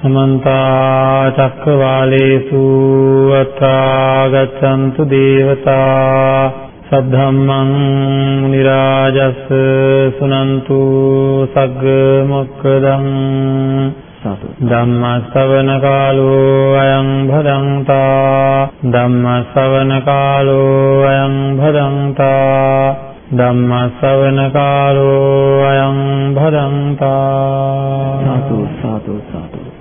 සමන්ත චක්කවාලේසු අත්‍රා ගච්ඡන්තු දේවතා සද්ධම්මං මුනි රාජස් සුනන්තු සග්ග මොක්කදං ධම්ම ශ්‍රවණ කාලෝ අයං භදංතා ධම්ම ශ්‍රවණ කාලෝ අයං භදංතා ධම්ම ශ්‍රවණ කාලෝ අයං භදංතා සාදු සාදු සාදු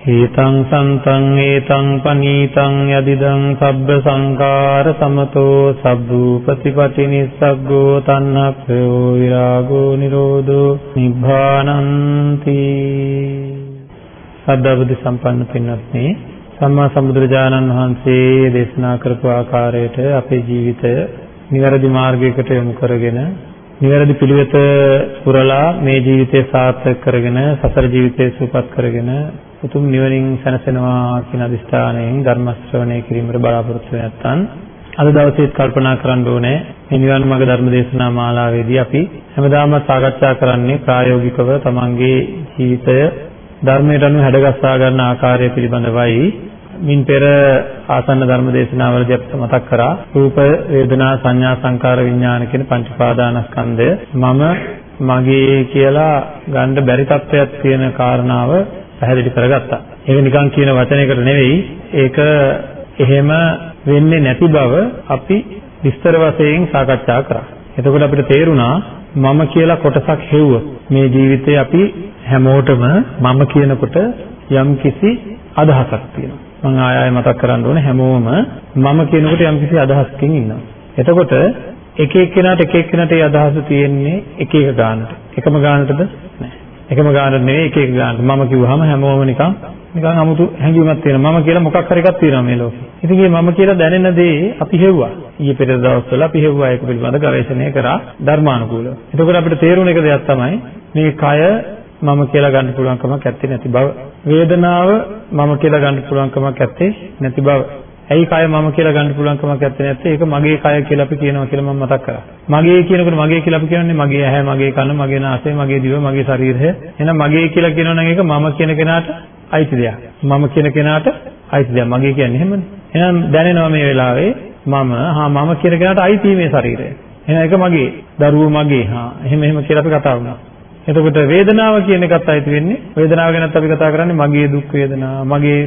හේතං සන්තං ඒතං පනීතං යදිදං සබ්බ සංකාර සමතෝ සබ්බූපතිපටි නිස්සග්ගෝ තණ්හක්ඛයෝ විරාගෝ නිරෝධෝ නිබ්බානන්ති. සද්ධාබුද්ධ සම්පන්න පින්වත්නි සම්මා සම්බුදුරජාණන් වහන්සේ දේශනා කරපු ආකාරයට අපේ ජීවිතය නිවැරදි මාර්ගයකට යොමු කරගෙන නිවැරදි පිළිවෙත පුරලා මේ ජීවිතය සාර්ථක කරගෙන සසර ජීවිතය සූපත් කරගෙන උතුම් නිවනින් සැනසෙනවා කියන අදිෂ්ඨානයෙන් ධර්ම ශ්‍රවණය කිරීමට බලාපොරොත්තු වෙනත්නම් අද දවසේත් කල්පනා කරන්න ඕනේ මේ නිවන් මාර්ග ධර්ම දේශනා මාලාවේදී අපි හැමදාම සාකච්ඡා කරන්නේ ප්‍රායෝගිකව තමන්ගේ ජීවිතය ධර්මයට අනුව හැඩගස්වා ගන්න ආකාරය පිළිබඳවයි. මින් පෙර ආසන්න ධර්ම දේශනාවලදී අපිට මතක් කරා රූප වේදනා සංඥා සංකාර විඥාන කියන පංච පාදානස්කන්ධය. මම මගේ කියලා ගන්න බැරි තත්ත්වයක් තියෙන කාරණාව පැහැදිලි කරගත්තා. ඒක නිකන් කියන වචනයකට නෙවෙයි ඒක එහෙම වෙන්නේ නැති බව අපි විස්තර වශයෙන් සාකච්ඡා කරා. එතකොට අපිට තේරුණා මම කියලා කොටසක් හෙව්ව මේ ජීවිතේ අපි හැමෝටම මම කියනකොට යම් කිසි අදහසක් තියෙනවා. මම ආය ආය මතක් කරන්න ඕනේ හැමෝම මම කියනකොට යම්කිසි අදහසකින් ඉන්නවා. එතකොට එක එක්කෙනාට එක එක්කෙනාට ඒ අදහස තියෙන්නේ එක එක ගානට. එකම ගානටද? නැහැ. එකම ගානට නෙවෙයි එක එක ගානට. මම කිව්වහම හැමෝම නිකන් නිකන් 아무තු හැඟීමක් තියෙනවා. මම කියලා මොකක් හරි එකක් තියෙනවා මේ ලෝකේ. ඉතින් මේ මම කියලා දැනෙන දේ අපි හෙව්වා. ඊයේ පෙර දවස්වල අපි හෙව්වා ඒක පිළිබඳ ගවේෂණය කරා ධර්මානුකූලව. එතකොට අපිට තේරුණ එක දෙයක් තමයි මේ කය මම කියලා ගන්න පුළුවන් කමක් නැත්තේ නැති බව. වේදනාව මම කියලා ගන්න පුළුවන් කමක් නැත්තේ නැති බව. ඇයි කය මම කියලා ගන්න පුළුවන් කමක් නැත්තේ නැත්තේ ඒක මගේ කය කියලා අපි කියනවා කියලා මම මතක් කරා. මගේ කියනකොට මගේ කියලා අපි කියන්නේ මගේ ඇහැ, මගේ කන, මගේ නාසය, මගේ දිව, මගේ ශරීරය. එහෙනම් මගේ කියලා කියනවනම් ඒක මම කියන කෙනාට අයිති දෙයක්. මම කියන කෙනාට අයිති දෙයක්. මගේ කියන්නේ එහෙමනේ. එහෙනම් දැනෙනවා මේ වෙලාවේ මම හා මම කියන කෙනාට අයිති මේ ශරීරය. එහෙනම් ඒක මගේ. දරුවෝ මගේ. හා එහෙම එහෙම කියලා අපි කතා වුණා. එතකොට වේදනාව කියන එකත් අයිති වෙන්නේ වේදනාව ගැනත් අපි කතා කරන්නේ මගේ දුක් වේදනා මගේ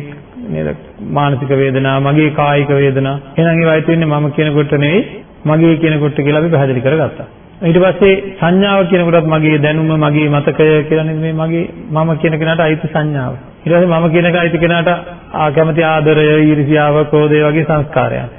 නේද? මානසික වේදනා මගේ කායික වේදනා. එහෙනම් ඒවා අයිති වෙන්නේ මම කියනකොට නෙවෙයි මගේ කියනකොට කියලා අපි පැහැදිලි කරගත්තා. ඊට පස්සේ සංඥාව කියනකොටත් මගේ දැනුම මගේ මතකය කියලා නේද මේ මගේ මම කියන කෙනාට අයිති සංඥාව. ඊට පස්සේ මම කියන එක අයිති කෙනාට කැමති ආදරය ඊර්ෂ්‍යාව ක්‍රෝධය වගේ සංස්කාරයන්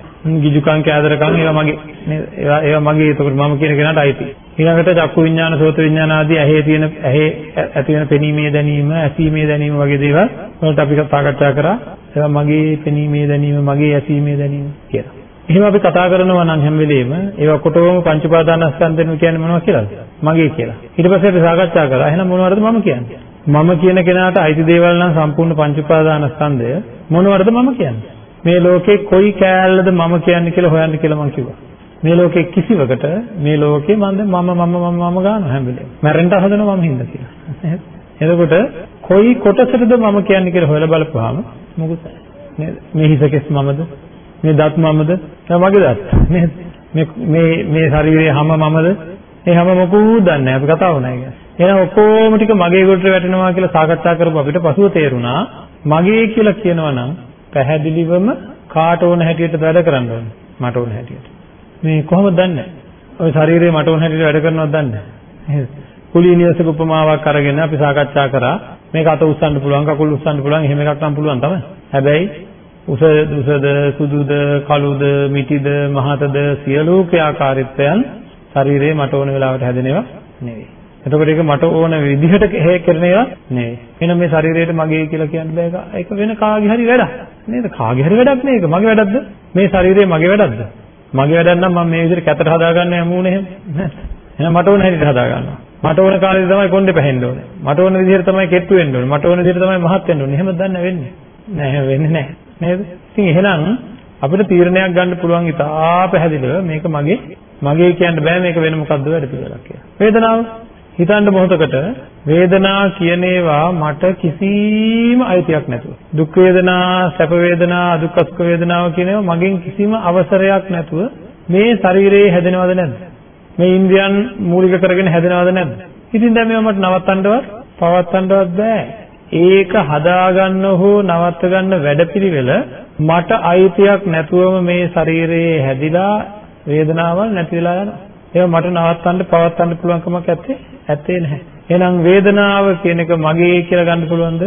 ගිජුකම් කෑදරකම් ඒවා මගේ නේද? ඒවා ඒවා මගේ. එතකොට මම කියන කෙනාට අයිති. ඊළඟට චක්කු විඥාන සෝත විඥාන ආදී ඇහි තියෙන ඇහි ඇති වෙන පෙනීමේ දැනීම ඇසීමේ දැනීම වගේ දේවල් වලට අපි සාකච්ඡා කරා ඒවා මගේ පෙනීමේ දැනීම මගේ ඇසීමේ දැනීම කියලා. එහෙම අපි කතා කරනවා නම් හැම වෙලෙම ඒවා කොටවම පංච උපාදානස්කන්ධෙන් කියන්නේ මොනවද කියලාද? මගේ කියලා. ඊට පස්සේ අපි සාකච්ඡා කරා එහෙනම් මොනවද මම කියන්නේ? මම කියන කෙනාට අයිති දේවල් නම් සම්පූර්ණ පංච උපාදානස්කන්ධය මොනවද මම කියන්නේ? මේ ලෝකේ කොයි කෑල්ලද මම කියන්නේ කියලා හොයන්න කියලා මම කිව්වා. මේ ලෝකේ කිසිවකට මේ ලෝකේ මම මම මම මම මම ගන්නවා හැම වෙලේම. මැරෙන්න හදනවා මම හින්දා කියලා. එතකොට කොයි කොටසටද මම කියන්නේ කියලා හොයලා බලපුවාම මොකද නේද? මේ හිසකෙස් මමද? මේ දත් මමද? මගේ දත් නේද? මේ මේ මේ ශරීරයේ හැම මමද? මේ හැම මොකුත් දන්නේ නැහැ. අපි කතා වුණා ඒක. එහෙනම් ඔක්කොම ටික මගේ කොට වැටෙනවා කියලා සාකච්ඡා කරපුව අපිට පසුව තේරුණා මගේ කියලා කියනවා නම් පැහැදිලිවම කාට ඕන හැටියට වැඩ කරන්න ඕනේ. මට ඕන හැටියට. මේ කොහොමද දන්නේ? ඔය ශරීරය මට ඕන හැටියට වැඩ කරනවද දන්නේ නැහැ. කුලී නිවසක උපමාවක් අරගෙන අපි සාකච්ඡා කරා මේක අත උස්සන්න පුළුවන් කකුල් උස්සන්න පුළුවන් එහෙම එකක් නම් පුළුවන් තමයි. හැබැයි උස දුසද සුදුද කළුද මිටිද මහතද සියලු ක්‍රියාකාරීත්වයන් ශරීරයේ මට ඕන වෙලාවට හැදෙනේවා නෙවෙයි. එතකොට ඒක මට ඕන විදිහට කරන ඒවා නෙවෙයි. එහෙනම් මේ ශරීරයට මගේ කියලා කියන්න බෑ. ඒක වෙන කාගේ හරි වැඩක්. නේද? කාගේ හරි වැඩක් නේ ඒක. මගේ වැඩක්ද? මේ ශරීරය මගේ වැඩක්ද? මගේ වැඩක් නම් මම මේ විදිහට කැතට හදාගන්න යමුනේ එහෙම. නේද? එහෙනම් මට ඕන හැටියට හදාගන්නවා. මට ඕන කාලේ තමයි කොණ්ඩේ පැහෙන්න ඕනේ. මට ඕන විදිහට තමයි කෙට්ටු වෙන්න ඕනේ. මට ඕන විදිහට තමයි මහත් වෙන්න ඕනේ. එහෙම දන්න වෙන්නේ. නෑ එහෙම වෙන්නේ නෑ. නේද? ඉතින් එහෙනම් අපිට තීරණයක් ගන්න පුළුවන් ඉතා පැහැදිලිව මේක මගේ මගේ කියන්න බෑ මේක වෙන මොකද්ද වැඩ පිළිවෙලක් කියලා. වේදනාව හිතන්න මොහොතකට වේදනා කියන ඒවා මට කිසිම අයිතියක් නැතුව. දුක් වේදනා සැප වේදනා දුක්ඛ සුඛ වේදනාව කියන ඒවා මගෙන් කිසිම අවසරයක් නැතුව මේ ශරීරයේ හැදෙනවද නැද්ද? මේ ඉන්ද්‍රියන් මූලික කරගෙන හැදෙනවද නැද්ද? ඉතින් දැන් මේවා මට නවත්තන්නවත් පවත්තන්නවත් බෑ. ඒක හදාගන්න හෝ නවත්ත ගන්න වැඩපිළිවෙල මට අයිතියක් නැතුවම මේ ශරීරයේ හැදිලා වේදනාවල් නැති වෙලා යනවා. ඒවා මට නවත්තන්න පවත්තන්න පුළුවන් කමක් නැත්තේ ඇත්තේ නැහැ. එහෙනම් වේදනාව කියන එක මගේ කියලා ගන්න පුළුවන්ද?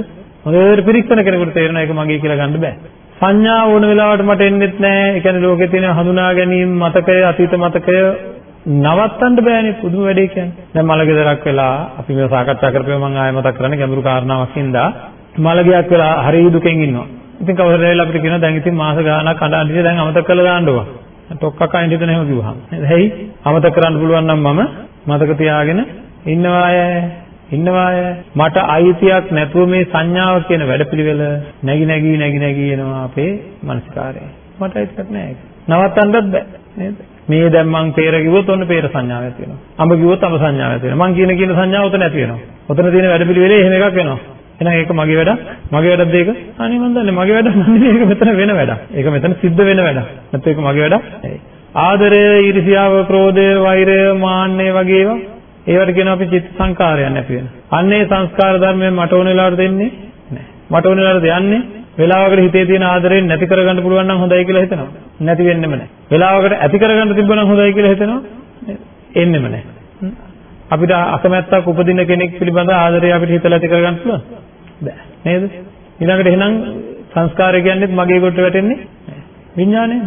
හොඳට පිරික්සන කෙනෙකුට තේරෙනවා ඒක මගේ කියලා ගන්න බෑ. සංඥා ඕන වෙලාවට මට එන්නෙත් නැහැ. ඒ කියන්නේ ලෝකේ තියෙන හඳුනා ගැනීම මතකය අතීත මතකය නවත්තන්න බෑනේ පුදුම වැඩේ කියන්නේ. දැන් මලගෙදරක් වෙලා අපි මේ සාකච්ඡා කරපුවා මම ආයෙ මතක් කරන්නේ ගැඹුරු කාරණාවක් හින්දා මලගයක් වෙලා හරි දුකෙන් ඉන්නවා. ඉතින් කවුරු හරි අපිට කියනවා දැන් ඉතින් මාස ගාණක් අඬන්නේ දැන් අමතක කරලා දාන්න ඕවා. ඩොක්ක කයින් හිතන හැම කිව්වහම නේද? හැයි අමතක කරන්න පුළුවන් නම් මම මතක තියාගෙන ඉන්නවාය ඉන්නවාය මට අයිතියක් නැතුව මේ සංඥාව කියන වැඩපිළිවෙල නැగి නැగి නැగి නැగి එනවා අපේ මනස්කාරය. මට අයිතියක් නැහැ ඒක. නවත්තන්නත් බෑ නේද? මේ දැන් මං peer කිව්වොත් ඔන්න peer සංඥාවක් තියෙනවා. අඹ කිව්වොත් අඹ සංඥාවක් තියෙනවා. මං කියන කියන සංඥාව උතන ඇති වෙනවා. උතන තියෙන වැඩපිළිවෙලේ එහෙම එකක් වෙනවා. එහෙනම් ඒක මගේ වැඩක්. මගේ වැඩක්ද ඒක? අනේ මන් දන්නේ මගේ වැඩක් නෙමෙයි. ඒක මෙතන වෙන වැඩක්. ඒක මෙතන සිද්ධ වෙන වැඩක්. නැත්නම් ඒක මගේ වැඩක් නෙවෙයි. ආදරය, ඊර්ෂ්‍යාව, ක්‍රෝධය, වෛරය, මාන්නය වගේ ඒවා ඒවට කියනවා අපි චිත්ත සංකාරයන් නැති වෙන. අන්නේ සංස්කාර ධර්මයෙන් මට ඕන වෙලාවට දෙන්නේ නැහැ. මට ඕන වෙලාවට යන්නේ වෙලාවකට හිතේ තියෙන ආදරයෙන් නැති කරගන්න පුළුවන් නම් හොඳයි කියලා හිතනවා. නැති වෙන්නෙම නැහැ. වෙලාවකට ඇති කරගන්න තිබ්බනම් හොඳයි කියලා හිතනවා. එන්නෙම නැහැ. අපිට අකමැත්තක් උපදින කෙනෙක් පිළිබඳ ආදරය අපිට හිතලා ඇති කරගන්න පුළුවන්. බෑ. නේද? ඊළඟට එහෙනම් සංස්කාරය කියන්නේ මගේ කොට වැටෙන්නේ විඥානය.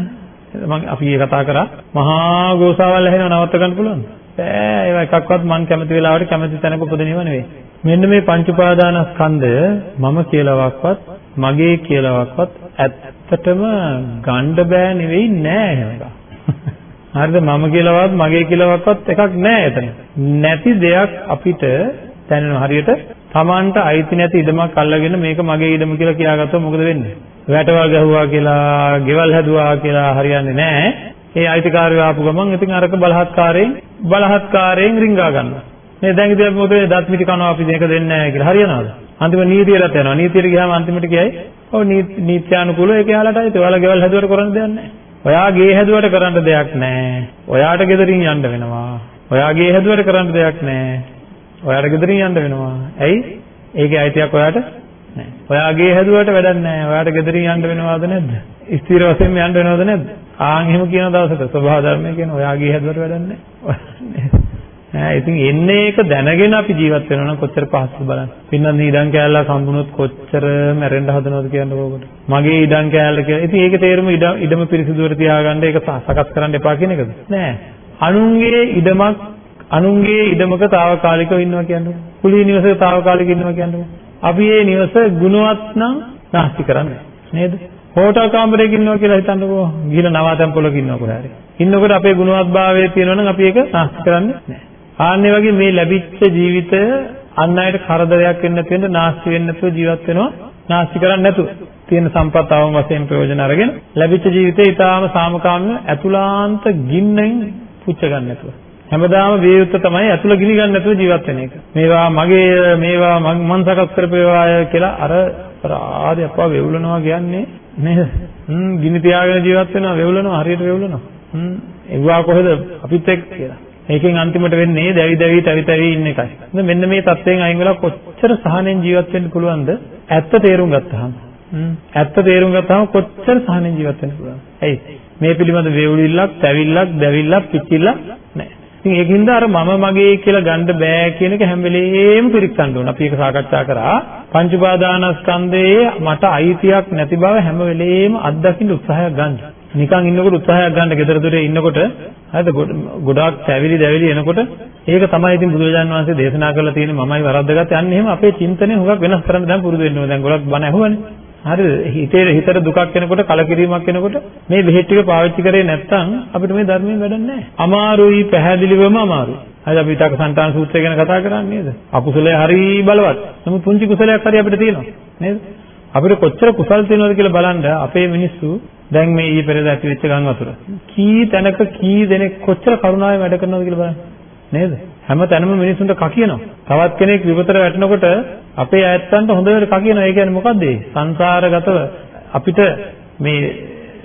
මම අපි ඒ කතා කරා මහා ගෝසාවල් ඇහෙනව නවත්ත ගන්න පුළුවන්ද? බෑ ඒවා එකක්වත් මං කැමති වෙලාවට කැමති තැනක උපදිනව නෙවෙයි. මෙන්න මේ පංච උපාදානස්කන්ධය මම කියලාවක්වත් මගේ කියලාවක්වත් ඇත්තටම ගන්න බෑ නෙවෙයි නෑ එහෙම හරිද මම කියලාවත් මගේ කියලාවක්වත් එකක් නෑ එතන. නැති දෙයක් අපිට දැනෙනවා හරියට Tamanට අයිති නැති ඉඩමක් අල්ලගෙන මේක මගේ ඉඩම කියලා කියාගත්තොත් මොකද වෙන්නේ? වැටවල් ගැහුවා කියලා, ගෙවල් හැදුවා කියලා හරියන්නේ නැහැ. ඒ අයිතිකාරයෝ ආපු ගමන් ඉතින් අරක බලහත්කාරයෙන් බලහත්කාරයෙන් රිංගා ගන්නවා. මේ දැන් ඉතින් අපි මොකද දත් මිටි කනවා අපි මේක දෙන්නේ නැහැ කියලා හරියනවද? අන්තිම නීතියටත් යනවා. නීතියට ගියාම අන්තිමට කියයි ඔව් නීත්‍යානුකූලව ඒක යාලටයි. ඔයාලා ගෙවල් හැදුවට කරන්න දෙයක් නැහැ. ඔයා ගේ හැදුවට කරන්න දෙයක් නැහැ. ඔයාට ගෙදරින් යන්න වෙනවා. ඔයා ගේ හැදුවට කරන්න දෙයක් නැහැ. ඔයාට ගෙදරින් යන්න වෙනවා. ඇයි? ඒකේ අයිතියක් ඔයාට නැහැ. ඔයාගේ හැදුවට වැඩක් නැහැ. ඔයාට ගෙදරින් යන්න වෙනවද නැද්ද? ස්ථිර වශයෙන්ම යන්න වෙනවද නැද්ද? ආන් එහෙම කියන දවසට ස්වභාව ධර්මය කියන ඔයාගේ හැදුවට වැඩක් නැහැ. ඈ ඉතින් එන්නේ ඒක දැනගෙන අපි ජීවත් වෙනවා නම් කොච්චර පහසුද බලන්න. පින්නත් ඉඩම් කෑල්ලක් හම්බුනොත් කොච්චර මැරෙන්න හදනවද කියන්නේ ඕකට. මගේ ඉඩම් කෑල්ල කියලා. ඉතින් ඒකේ තේරුම ඉඩම ඉඩම පිරිසිදුවට තියාගන්න ඒක සකස් කරන්න එපා කියන එකද? නෑ. අනුන්ගේ ඉඩමක් අනුන්ගේ ඉඩමක తాවකාලිකව ඉන්නවා කියන්නේ. කුලී නිවසක తాවකාලිකව ඉන්නවා කියන්නේ. අපි මේ නිවස ගුණවත් නම් නැස්ති කරන්නේ නේද? හෝටල් කාමරයක ඉන්නවා කියලා හිතන්නකෝ. ගිහලා නවාතැන් පොලක ඉන්නවා කොහේ හරි. ඉන්නකොට අපේ ගුණවත්භාවය තියෙනවා නම් අපි ඒක නැස්ති කරන්නේ නැහැ. ආන්නේ වගේ මේ ලැබිච්ච ජීවිතය අන් අයට කරදරයක් වෙන්න නැති වෙන්න නාස්ති වෙන්න නැතුව ජීවත් වෙනවා නාස්ති කරන්නේ නැතුව තියෙන සම්පත් අවම වශයෙන් ප්‍රයෝජන අරගෙන ලැබිච්ච ජීවිතේ ඊටාම සාමකාමීව අතුලාන්ත ගින්නෙන් පුච්ච ගන්න නැතුව හැමදාම වේයුත්ත තමයි අතුල ගිනි ගන්න නැතුව ජීවත් වෙන එක. මේවා මගේ මේවා මං සකස් කරපේවාය කියලා අර ආදී අපා වෙවුලනවා කියන්නේ නේද? හ්ම් ගිනි තියාගෙන ජීවත් වෙනවා වෙවුලනවා හරියට වෙවුලනවා. හ්ම් එවුවා කොහෙද අපිත් එක්ක කියලා. ඒකෙන් අන්තිමට වෙන්නේ දැවි දැවි තවි තවි ඉන්න එකයි. මෙන්න මේ தත්යෙන් අයින් වෙලා කොච්චර සහනෙන් ජීවත් වෙන්න පුළුවන්ද? ඇත්ත තේරුම් ගත්තාම. ඇත්ත තේරුම් ගත්තාම කොච්චර සහනෙන් ජීවත් වෙන්න පුළුවන්ද? ඇයි? මේ පිළිබඳ වේවුලිල්ලක්, තැවිල්ලක්, දැවිල්ලක්, පිච්චිල්ලක් නැහැ. ඉතින් ඒකින්ද අර මම මගේ කියලා ගන්න බෑ කියන එක හැම වෙලේම පිරික්සන්න ඕන. අපි ඒක සාකච්ඡා කරා. පංච උපාදානස්කන්ධයේ මට අයිතියක් නැති බව හැම වෙලේම අත්දකින්න උත්සාහයක් ගන්න. නිකන් ඉන්නකොට උත්සාහයක් ගන්න gedara dore ඉන්නකොට හරිද ගොඩාක් පැවිලි දැවිලි එනකොට ඒක තමයි ඉතින් බුදුරජාණන් වහන්සේ දේශනා කරලා තියෙන්නේ මමයි වරද්දගත්තේ අන්න එහෙම අපේ චින්තනය හුඟක් වෙනස් කරන්න දැන් පුරුදු වෙන්න ඕනේ දැන් ගොඩක් බණ ඇහුවනේ හරිද? හිතේ හිතට දුකක් එනකොට කලකිරීමක් එනකොට මේ බෙහෙත් ටික පාවිච්චි කරේ නැත්නම් අපිට මේ ධර්මයෙන් වැඩක් නැහැ. අමාරුයි පැහැදිලිවම අමාරුයි. අද අපි විතක සංතාන සූත්‍රය ගැන කතා කරන්නේ නේද? අකුසලයේ හරි බලවත්. නමුත් පුංචි කුසලයක් හරි අපිට තියෙනවා. නේද? අපිට කොච්චර කුසල් තියෙනවද කියලා බලන්න අපේ මිනිස්සු දැන් මේ ඊ පෙරේද ඇති වෙච්ච ගම් වතුර. කී තැනක කී දෙනෙක් කොච්චර කරුණාවෙන් වැඩ කරනවද කියලා බලන්න. නේද? හැම තැනම මිනිසුන්ට කකියනවා. තවත් කෙනෙක් විපතට වැටෙනකොට අපේ ඇත්තන්ට හොඳට කකියනවා. ඒ කියන්නේ මොකද්ද? සංසාරගතව අපිට මේ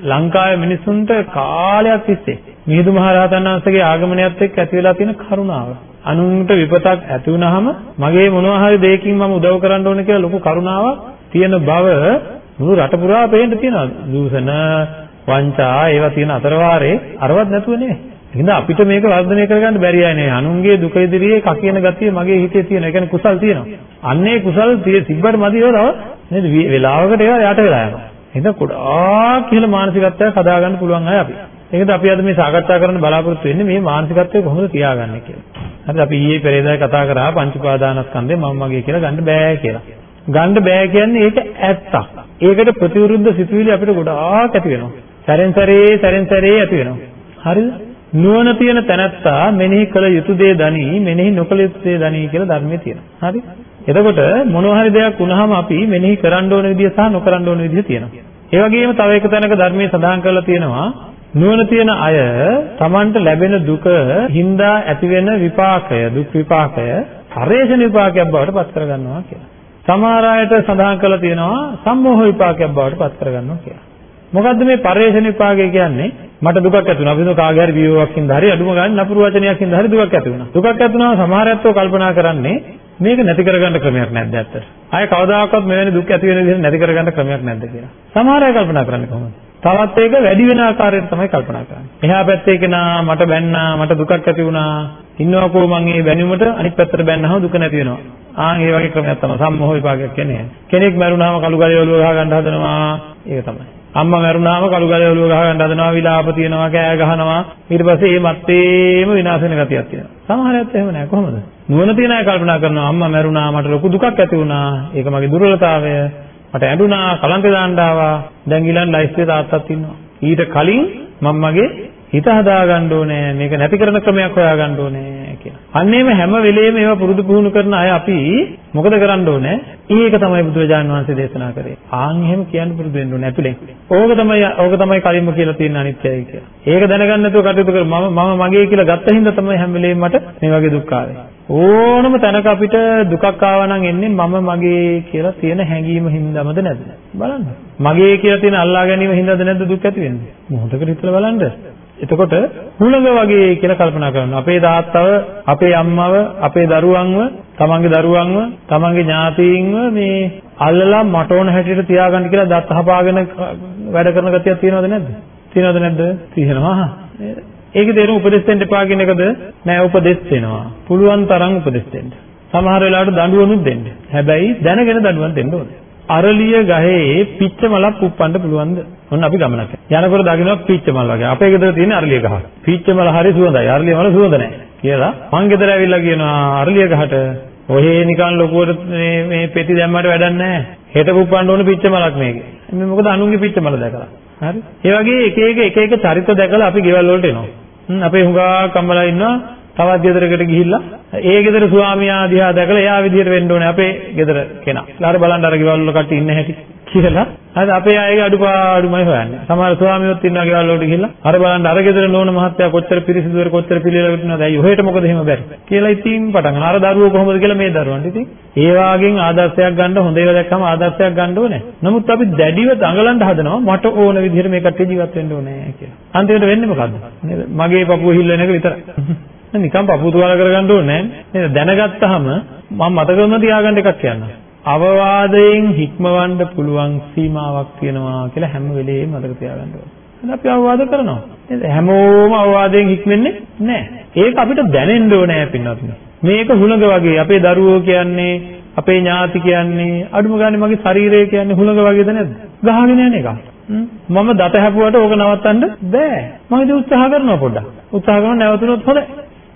ලංකාවේ මිනිසුන්ට කාලයක් තිස්සේ මිහිඳු මහ රහතන් වහන්සේගේ ආගමනයත් එක්ක ඇති වෙලා තියෙන කරුණාව. අනුන්ට විපතක් ඇති වුනහම මගේ මොනවා හරි දෙයකින් මම උදව් කරන්න ඕනේ කියලා ලොකු කරුණාවක් තියෙන බව මුළු රට පුරා පේන්න තියෙනවා. දූෂණ, වංචා ඒවා තියෙන අතරවාරේ අරවත් නැතුව නෙවෙයි. එහෙනම් අපිට මේක වර්ධනය කරගන්න බැරි අය නේ. අනුන්ගේ දුක ඉදිරියේ කකියන ගතිය මගේ හිතේ තියෙනවා. ඒ කියන්නේ කුසල් තියෙනවා. අන්නේ කුසල් තිබ්බට මදිව තව නේද? වෙලාවකට ඒවා යට වෙලා යනවා. එහෙනම් ගොඩාක් කියලා මානසිකත්වයක් හදාගන්න පුළුවන් අය අපි. ඒකද අපි අද මේ සාකච්ඡා කරන්න බලාපොරොත්තු වෙන්නේ මේ මානසිකත්වය කොහොමද තියාගන්නේ කියලා. හරිද? අපි ඊයේ පෙරේදා කතා කරා පංච උපාදානස්කන්ධය මම මගේ කියලා ගන්න බෑ කියලා. ගන්න බෑ කියන්නේ ඒක ඇත්තක්. ඒකට ප්‍රතිවිරුද්ධ සිතුවිලි අපිට ගොඩාක් ඇති වෙනවා. සැරෙන් සැරේ සැරෙන් සැරේ ඇති වෙනවා. හරිද? නුවණ තියෙන තැනැත්තා මෙනෙහි කළ යුතු දේ දනි මෙනෙහි නොකළ යුතු දේ දනි කියලා ධර්මයේ තියෙනවා. හරි? එතකොට මොනවා හරි දෙයක් වුණාම අපි මෙනෙහි කරන්න ඕන විදිය සහ නොකරන්න ඕන විදිය තියෙනවා. ඒ වගේම තව එක තැනක ධර්මයේ සඳහන් කරලා තියෙනවා නුවණ තියෙන අය Tamanට ලැබෙන දුක හින්දා ඇතිවෙන විපාකය දුක් විපාකය පරේෂණ විපාකයක් බවට පත් කරගන්නවා කියලා. සමහර අයට සඳහන් කරලා තියෙනවා සම්මෝහ විපාකයක් බවට පත් කරගන්නවා කියලා. මොකද්ද මේ පරේෂණ විපාකය කියන්නේ? මට දුකක් ඇති වුණා. අපි කාගේ හරි වියෝවක් හින්දා හරි අඩුම ගන්න නපුරු වචනයක් හින්දා හරි දුකක් ඇති වුණා. දුකක් ඇති වුණාම සමහර අයත්ෝ කල්පනා කරන්නේ මේක නැති කරගන්න ක්‍රමයක් නැද්ද ඇත්තට? ආයේ කවදාකවත් මෙවැනි දුක් ඇති වෙන විදිහට නැති කරගන්න ක්‍රමයක් නැද්ද කියලා. සමහර අය කල්පනා කරන්නේ කොහොමද? තවත් ඒක වැඩි වෙන ආකාරයට තමයි කල්පනා කරන්නේ. එහා පැත්තේ කෙනා මට බැන්නා මට දුකක් ඇති වුණා. ඉන්නවකෝ මං මේ බැනුමට අනිත් පැත්තට බැන්නහම දුක නැති වෙනවා. ආන් ඒ වගේ ක්‍රමයක් තමයි සම්මෝහ විපාකයක් කියන්නේ. කෙනෙක් මරුණාම කළු ගලේ ඔළුව ගහ ගන්න හදනවා. ඒක තමයි. අම්මා මැරුණාම කළු ගලේ ඔළුව ගහ ගන්න හදනවා විලාප තියනවා කෑ ගහනවා ඊට පස්සේ මේ මත්තේම විනාශ වෙන ගතියක් තියෙනවා සමහරයත් එහෙම නැහැ කොහොමද නුවණ තියන අය කල්පනා කරනවා අම්මා මැරුණා මට ලොකු දුකක් ඇති වුණා ඒක මගේ දුර්වලතාවය මට ඇඬුණා කලන්ත දාන්න ආවා. දැන් ඊළඟ ලයිස්ට් තාත්තත් ඉන්නවා. ඊට කලින් මම මගේ හිත හදාගන්න ඕනේ. මේක නැති කරන ක්‍රමයක් හොයාගන්න ඕනේ. කියලා. අන්නේම හැම වෙලෙම ඒවා පුරුදු පුහුණු කරන අය අපි මොකද කරන්න ඕනේ? ඒක තමයි බුදුරජාණන් වහන්සේ දේශනා කරේ. ආන් එහෙම කියන්න පුරුදු වෙන්න ඕනේ ඇතුලෙන්. ඕක තමයි ඕක තමයි කලින්ම කියලා තියෙන අනිත්‍යයි කියලා. ඒක දැනගන්න නැතුව කටයුතු කර මම මම මගේ කියලා ගත්ත හින්දා තමයි හැම වෙලෙම මට මේ වගේ දුක් ආවේ. ඕනම තැනක අපිට දුකක් ආවා නම් එන්නේ මම මගේ කියලා තියෙන හැඟීම හින්දාමද නැද්ද? බලන්න. මගේ කියලා තියෙන අල්ලා ගැනීම හින්දාද නැද්ද දුක් ඇති වෙන්නේ? මොහොතකට හිතලා බලන්න. එතකොට හුළඟ වගේ කියලා කල්පනා කරනවා. අපේ තාත්තව, අපේ අම්මව, අපේ දරුවන්ව, තමන්ගේ දරුවන්ව, තමන්ගේ ඥාතීන්ව මේ අල්ලලා මට ඕන හැටියට තියාගන්න කියලා දත් හපාගෙන වැඩ කරන ගතියක් තියෙනවද නැද්ද? තියෙනවද නැද්ද? තියෙනවා. ඒකේ තේරුම උපදෙස් දෙන්න එපා කියන එකද? නෑ උපදෙස් දෙනවා. පුළුවන් තරම් උපදෙස් දෙන්න. සමහර වෙලාවට දඬුවමුත් දෙන්න. හැබැයි දැනගෙන දඬුවම් දෙන්න ඕනේ. අරලිය ගහේ පිච්ච මලක් උප්පන්න පුළුවන්ද? ඔන්න අපි ගමනක්. යනකොට දකින්න පිච්ච මල් වගේ. අපේ ගෙදර තියෙන අරලිය ගහ. පිච්ච මල හරි සුවඳයි. අරලිය මල සුවඳ නැහැ. කියලා මං ගෙදර ඇවිල්ලා කියනවා අරලිය ගහට ඔහේ නිකන් ලොකුවට මේ මේ පෙති දැම්මට වැඩක් නැහැ. හෙට පුප්පන්න ඕන පිච්ච මලක් මේකේ. මේ මොකද අනුන්ගේ පිච්ච මල දැකලා. හරි. ඒ වගේ එක එක එක එක චරිත දැකලා අපි ගෙවල් වලට එනවා. අපේ හුඟා කම්මලා ඉන්නවා තවත් ගෙදරකට ගිහිල්ලා ඒ ගෙදර ස්වාමියා දිහා දැකලා එයා විදිහට වෙන්න ඕනේ අපේ ගෙදර කෙනා. ඊළඟට බලන්න අර ගෙවල් වල කට්ටිය ඉන්න හැටි කියලා. හරි අපේ අයගේ අඩුපාඩුමයි හොයන්නේ. සමහර ස්වාමියෝත් ඉන්නවා ගෙවල් වලට ගිහිල්ලා අර බලන්න අර ගෙදර නෝන මහත්තයා කොච්චර පිරිසිදුවර කොච්චර පිළිවෙලකට ඉන්නවද? ඇයි ඔහෙට මොකද එහෙම බැරි? කියලා ඉතින් පටන් ගන්න. අර දරුවෝ කොහොමද කියලා මේ දරුවන්ට ඉතින් ඒ වාගෙන් ආදර්ශයක් ගන්න හොඳ ඒවා දැක්කම ආදර්ශයක් ගන්න ඕනේ. නමුත් අපි දැඩිව දඟලන්න හදනවා මට ඕන විදිහට මේ කට්ටිය ජීවත් වෙන්න ඕනේ කියලා. අන්තිමට වෙන්නේ මොකද්ද? නේද? මගේ පපුව හිල්ලන එක විතරයි. නිකන් පපුතුවාල කරගන්න ඕනේ නේද? දැනගත්තාම මම මතකම තියාගන්න එකක් කියන්නම්. අවවාදයෙන් හික්මවන්න පුළුවන් සීමාවක් තියෙනවා කියලා හැම වෙලේම මතක තියාගන්න ඕනේ. අපි අවවාද කරනවා. නේද? හැමෝම අවවාදයෙන් හික්මෙන්නේ නැහැ. ඒක අපිට දැනෙන්න ඕනේ පින්වත්නි. මේක හුළඟ වගේ අපේ දරුවෝ කියන්නේ අපේ ඥාති කියන්නේ අඩුම ගානේ මගේ ශරීරය කියන්නේ හුළඟ වගේද නැද්ද? ගහගෙන යන එක. මම දත හැපුවට ඕක නවත්තන්න බෑ. මම ඉතින් උත්සාහ කරනවා පොඩ්ඩක්. උත්සාහ කරන නැවතුනොත් හොඳයි.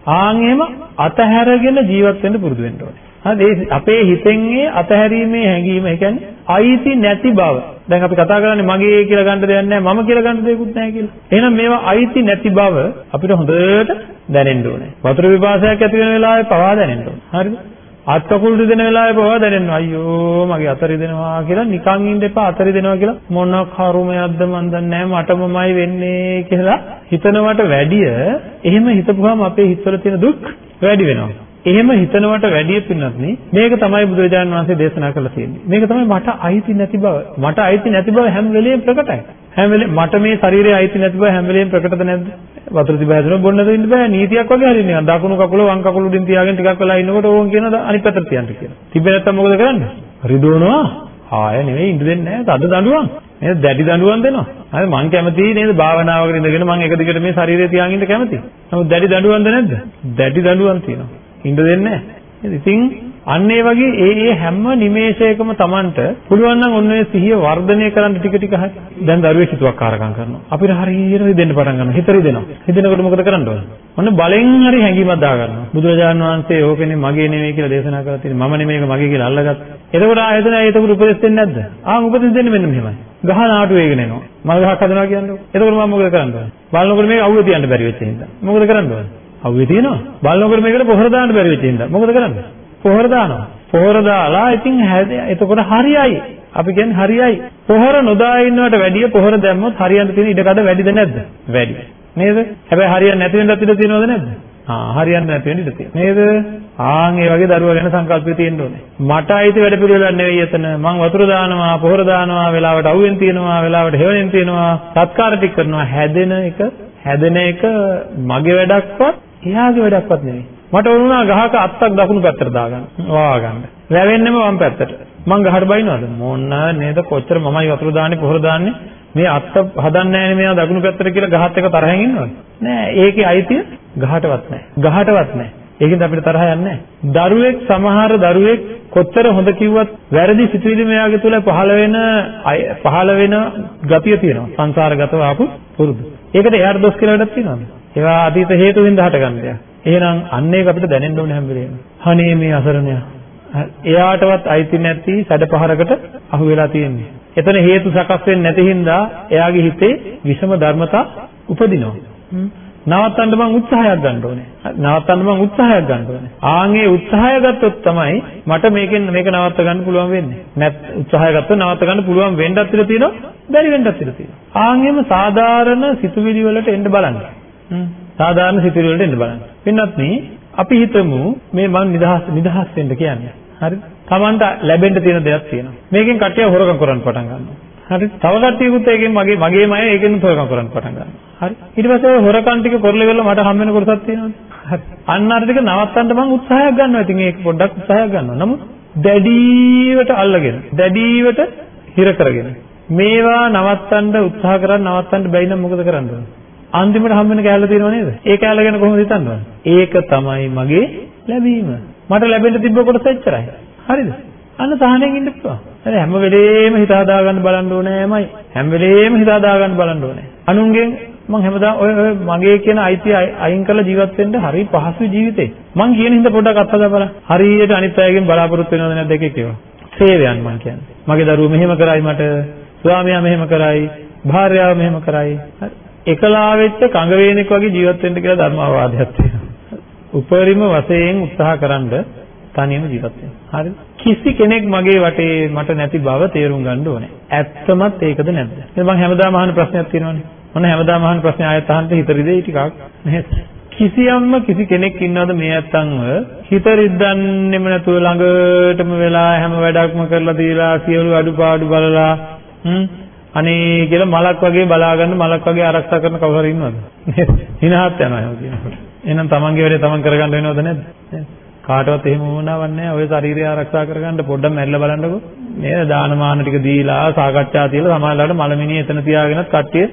ආන් එහෙම අතහැරගෙන ජීවත් වෙන්න පුරුදු වෙන්න ඕනේ. හරි ඒ අපේ හිතෙන් ඒ අතහැරීමේ හැඟීම ඒ කියන්නේ අයිති නැති බව. දැන් අපි කතා කරන්නේ මගේ කියලා ගන්න දෙයක් නැහැ මම කියලා ගන්න දෙයක්වත් නැහැ කියලා. එහෙනම් මේවා අයිති නැති බව අපිට හොඳට දැනෙන්න ඕනේ. වතුර විපාසයක් ඇති වෙන වෙලාවේ පවා දැනෙන්න ඕනේ. හරිද? අත් කකුල් රිදෙන වෙලාවේ පවා දැනෙනවා. අයියෝ මගේ අත රිදෙනවා කියලා නිකන් ඉන්න එපා අත රිදෙනවා කියලා මොන කරුමයක්ද මන් දන්නේ නැහැ මටමමයි වෙන්නේ කියලා හිතනවට වැඩිය එහෙම හිතපුවාම අපේ හිතවල තියෙන දුක් වැඩි වෙනවා. එහෙම හිතනවට වැඩිය පින්නත් මේක තමයි බුදුරජාණන් වහන්සේ දේශනා කරලා තියෙන්නේ. මේක තමයි මට අයිති නැති බව. මට අයිති නැති බව හැම වෙලෙම ප්‍රකටයි. හැම වෙලෙම මට මේ ශරීරයේ අයිති නැති බව හැම වෙලෙම ප්‍රකටද නැද්ද? වතුර තිබා හැදුණා බොන්න දෙන්න බෑ. නීතියක් වගේ හරින්නේ. දකුණු කකුල වම් කකුල උඩින් තියාගෙන ටිකක් වෙලා ඉන්නකොට ඕන් කියන අනිත් පැත්තට තියන්න කියලා. තිබ්බේ නැත්තම් මොකද කරන්නේ? රිදවනවා. ආය නෙවෙයි ඉඳ දෙන්නේ නැහැ. තද දඬුවම්. නේද? දැඩි දඬුවම් දෙනවා. හරි මං කැමතියි නේද භාවනාවකට ඉඳගෙන මං එක දිගට මේ ශරීරය තියාගෙන ඉන්න කැමතියි. නමුත් දැඩි දඬුවම්ද නැද්ද? දැඩි දඬුවම් තියෙනවා. ඉඳ දෙන්නේ නැහැ. ඉතින් අන්න ඒ වගේ ඒ ඒ හැම නිමේෂයකම Tamanට පුළුවන් නම් ඔන්න ඔය සිහිය වර්ධනය කරන්න ටික ටික හරි. දැන් දරුවෙක් හිතුවක්කාරකම් කරනවා. අපිට හරියට හිතෙන්න පටන් ගන්නවා. හිත රිදෙනවා. හිතෙනකොට මොකද කරන්න ඕන? ඔන්න බලෙන් හරි හැංගීමක් දාගන්නවා. බුදුරජාණන් වහන්සේ ඕකනේ මගේ නෙමෙයි කියලා දේශනා කරලා තියෙන්නේ. මම නෙමෙයි මගේ කියලා අල්ලගත්තා. එතකොට ආයතන ඒතකොට උපදෙස් දෙන්නේ නැද්ද? ආ උපදෙස් දෙන්නේ මෙන්න මෙහෙමයි. ගහ නාටු වේගෙන එනවා. මල් ගහක් හදනවා කියන්නේ. එතකොට මම මොකද කරන්න ඕන? බලනකොට මේක අවුල තියන්න බැරි වෙච්ච හින්දා. මොකද කරන්න ඕන? අවුවේ තියෙනවා. බලනකොට මේකට පොහොර දාන්න බැරි වෙච්ච හින්දා. මොකද කරන්නේ? පොහොර දානවා. පොහොර දාලා ඉතින් එතකොට හරියයි. අපි කියන්නේ හරියයි. පොහොර නොදා ඉන්නවට වැඩිය පොහොර දැම්මොත් හරියන්න තියෙන ඉඩකඩ වැඩිද නැද්ද? වැඩි. නේද? හැබැයි හරියන්නේ නැති වෙන්නත් ඉඩ තියෙනවද නැද්ද? ආ හරියන්නේ නැති වෙන්න ඉඩ තියෙනවා. නේද? ආන් ඒ වගේ දරුවා ගැන සංකල්පය තියෙන්න ඕනේ. මට අයිති වැඩ පිළිවෙලක් නෙවෙයි එතන. මං වතුර දානවා, පොහොර දානවා, වෙලාවට අවුෙන් තියනවා, වෙලාවට හේවණෙන් තියනවා, සත්කාර ටික කරනවා, හැදෙන එක, හැදෙන එක මගේ වැඩක්වත්, එයාගේ වැඩක්වත් නෙවෙයි. මට වුණා ගහක අත්තක් දකුණු පැත්තට දාගන්න. වා ගන්න. වැවෙන්නෙම වම් පැත්තට. මං ගහට බයිනවද? මොන නේද කොච්චර මමයි වතුර දාන්නේ පොහොර දාන්නේ මේ අත්ත හදන්නේ නැහැ මෙයා දකුණු පැත්තට කියලා ගහත් එක තරහෙන් ඉන්නවද? නෑ ඒකේ අයිතිය ගහටවත් නෑ. ගහටවත් නෑ. ඒකෙන්ද අපිට තරහ යන්නේ දරුවෙක් සමහර දරුවෙක් කොච්චර හොඳ කිව්වත් වැරදි සිතුවිලි මෙයාගේ තුල පහළ වෙන පහළ වෙන ගතිය තියෙනවා. සංසාරගතව ආපු පුරුදු. ඒකට එයාට දොස් කියලා වැඩක් තියෙනවද? ඒවා අතීත හේතු හින්දා හටගන්න දෙයක්. එහෙනම් අන්න ඒක අපිට දැනෙන්න ඕනේ හැම වෙලේම. අනේ මේ අසරණයා. එයාටවත් අයිති නැති සැඩපහරකට අහු වෙලා තියෙන්නේ. එතන හේතු සකස් වෙන්නේ නැති හින්දා එයාගේ හිතේ විෂම ධර්මතා උපදිනවා. නවත්තන්න මං උත්සාහයක් ගන්න ඕනේ. නවත්තන්න මං උත්සාහයක් ගන්න ඕනේ. ආන්ගේ උත්සාහය ගත්තොත් තමයි මට මේකෙන් මේක නවත්ත ගන්න පුළුවන් වෙන්නේ. නැත් උත්සාහය ගත්තොත් නවත්ත ගන්න පුළුවන් වෙන්නත් ඉඩ තියෙනවා, බැරි වෙන්නත් ඉඩ තියෙනවා. ආන්ගෙම සාධාරණ සිතුවිලි වලට එන්න බලන්න. සාධාරණ සිතුවිලි වලට එන්න බලන්න. පින්නත් මේ අපි හිතමු මේ මං නිදහස් නිදහස් වෙන්න කියන්නේ. හරිද? Tamanට ලැබෙන්න තියෙන දෙයක් තියෙනවා. මේකෙන් කට්ටිය හොරකම් කරන්න පටන් ගන්නවා. හරි. තව කට්ටියකුත් ඒකෙන් මගේ මගේම අය ඒකෙන් හොරකම් කරන්න පටන් ගන්නවා. හරි. ඊට පස්සේ ඔය හොරකම් ටික කරලා ඉවරලා මට හම් වෙන කොටසක් තියෙනවනේ. හරි. අන්න අර ටික නවත්තන්න මං උත්සාහයක් ගන්නවා. ඉතින් ඒක පොඩ්ඩක් උත්සාහයක් ගන්නවා. නමුත් දැඩීවට අල්ලගෙන දැඩීවට හිර කරගෙන මේවා නවත්තන්න උත්සාහ කරන් නවත්තන්න බැයි නම් මොකද කරන්න ඕනේ? අන්තිමට හම් වෙන කෑල්ල තියෙනව නේද? ඒ කෑල්ල ගැන කොහොමද හිතන්නේ? ඒක තමයි මගේ ලැබීම. මට ලැබෙන්න තිබ්බ කොටස එච්චරයි. හරිද? අන්න සහනෙන් ඉන්න පුළුවන්. හරි හැම වෙලේම හිත හදා ගන්න බලන්න ඕනෑමයි. හැම වෙලේම හිත හදා ගන්න බලන්න ඕනේ. අනුන්ගෙන් මම හැමදාම ඔය ඔය මගේ කියන අයිතිය අයින් කරලා ජීවත් වෙන්න හරි පහසු ජීවිතේ. මං කියන හින්දා පොඩ්ඩක් අත්හදා බලන්න. හරියට අනිත් අයගෙන් බලාපොරොත්තු වෙනවද නැද්ද එකේ කියවා. සේවයන් මං කියන්නේ. මගේ දරුවෝ මෙහෙම කරයි මට, ස්වාමියා මෙහෙම කරයි, භාර්යාව මෙහෙම කරයි. හරි. එකලා වෙච්ච කඟ වේනෙක් වගේ ජීවත් වෙන්න කියලා ධර්මවාදයක් තියෙනවා. උපරිම වශයෙන් උත්සාහකරනද තනියම ජීවත් වෙන්න. හරිද? කිසි කෙනෙක් මගේ වටේ මට නැති බව තේරුම් ගන්න ඕනේ. ඇත්තමත් ඒකද නැද්ද? ඉතින් මම හැමදාම අහන ප්‍රශ්නයක් තියෙනවානේ. මොන හැමදාම අහන ප්‍රශ්නේ ආයෙත් අහන්න හිතරිදේ ටිකක් නේද? කිසියම්ම කිසි කෙනෙක් ඉන්නවද මේ ඇත්තන්ව හිත රිද්දන්නෙම නැතුව ළඟටම වෙලා හැම වැඩක්ම කරලා දීලා සියලු අඩුපාඩු බලලා හ්ම් අනේ කියලා මලක් වගේ බලාගන්න මලක් වගේ ආරක්ෂා කරන කවුරු හරි ඉන්නවද? නේද? හිනහත් යනවා එහෙම කියනකොට. එහෙනම් තමන්ගේ වැඩේ තමන් කරගන්න වෙනවද නැද්ද? කාටවත් එහෙම වුණාවක් නැහැ. ඔය ශරීරය ආරක්ෂා කරගන්න පොඩ්ඩක් මැරිලා බලන්නකෝ. නේද? දානමාන ටික දීලා සාකච්ඡා තියලා සමාජලාට මලමිනිය එතන තියාගෙනත් කට්ටිය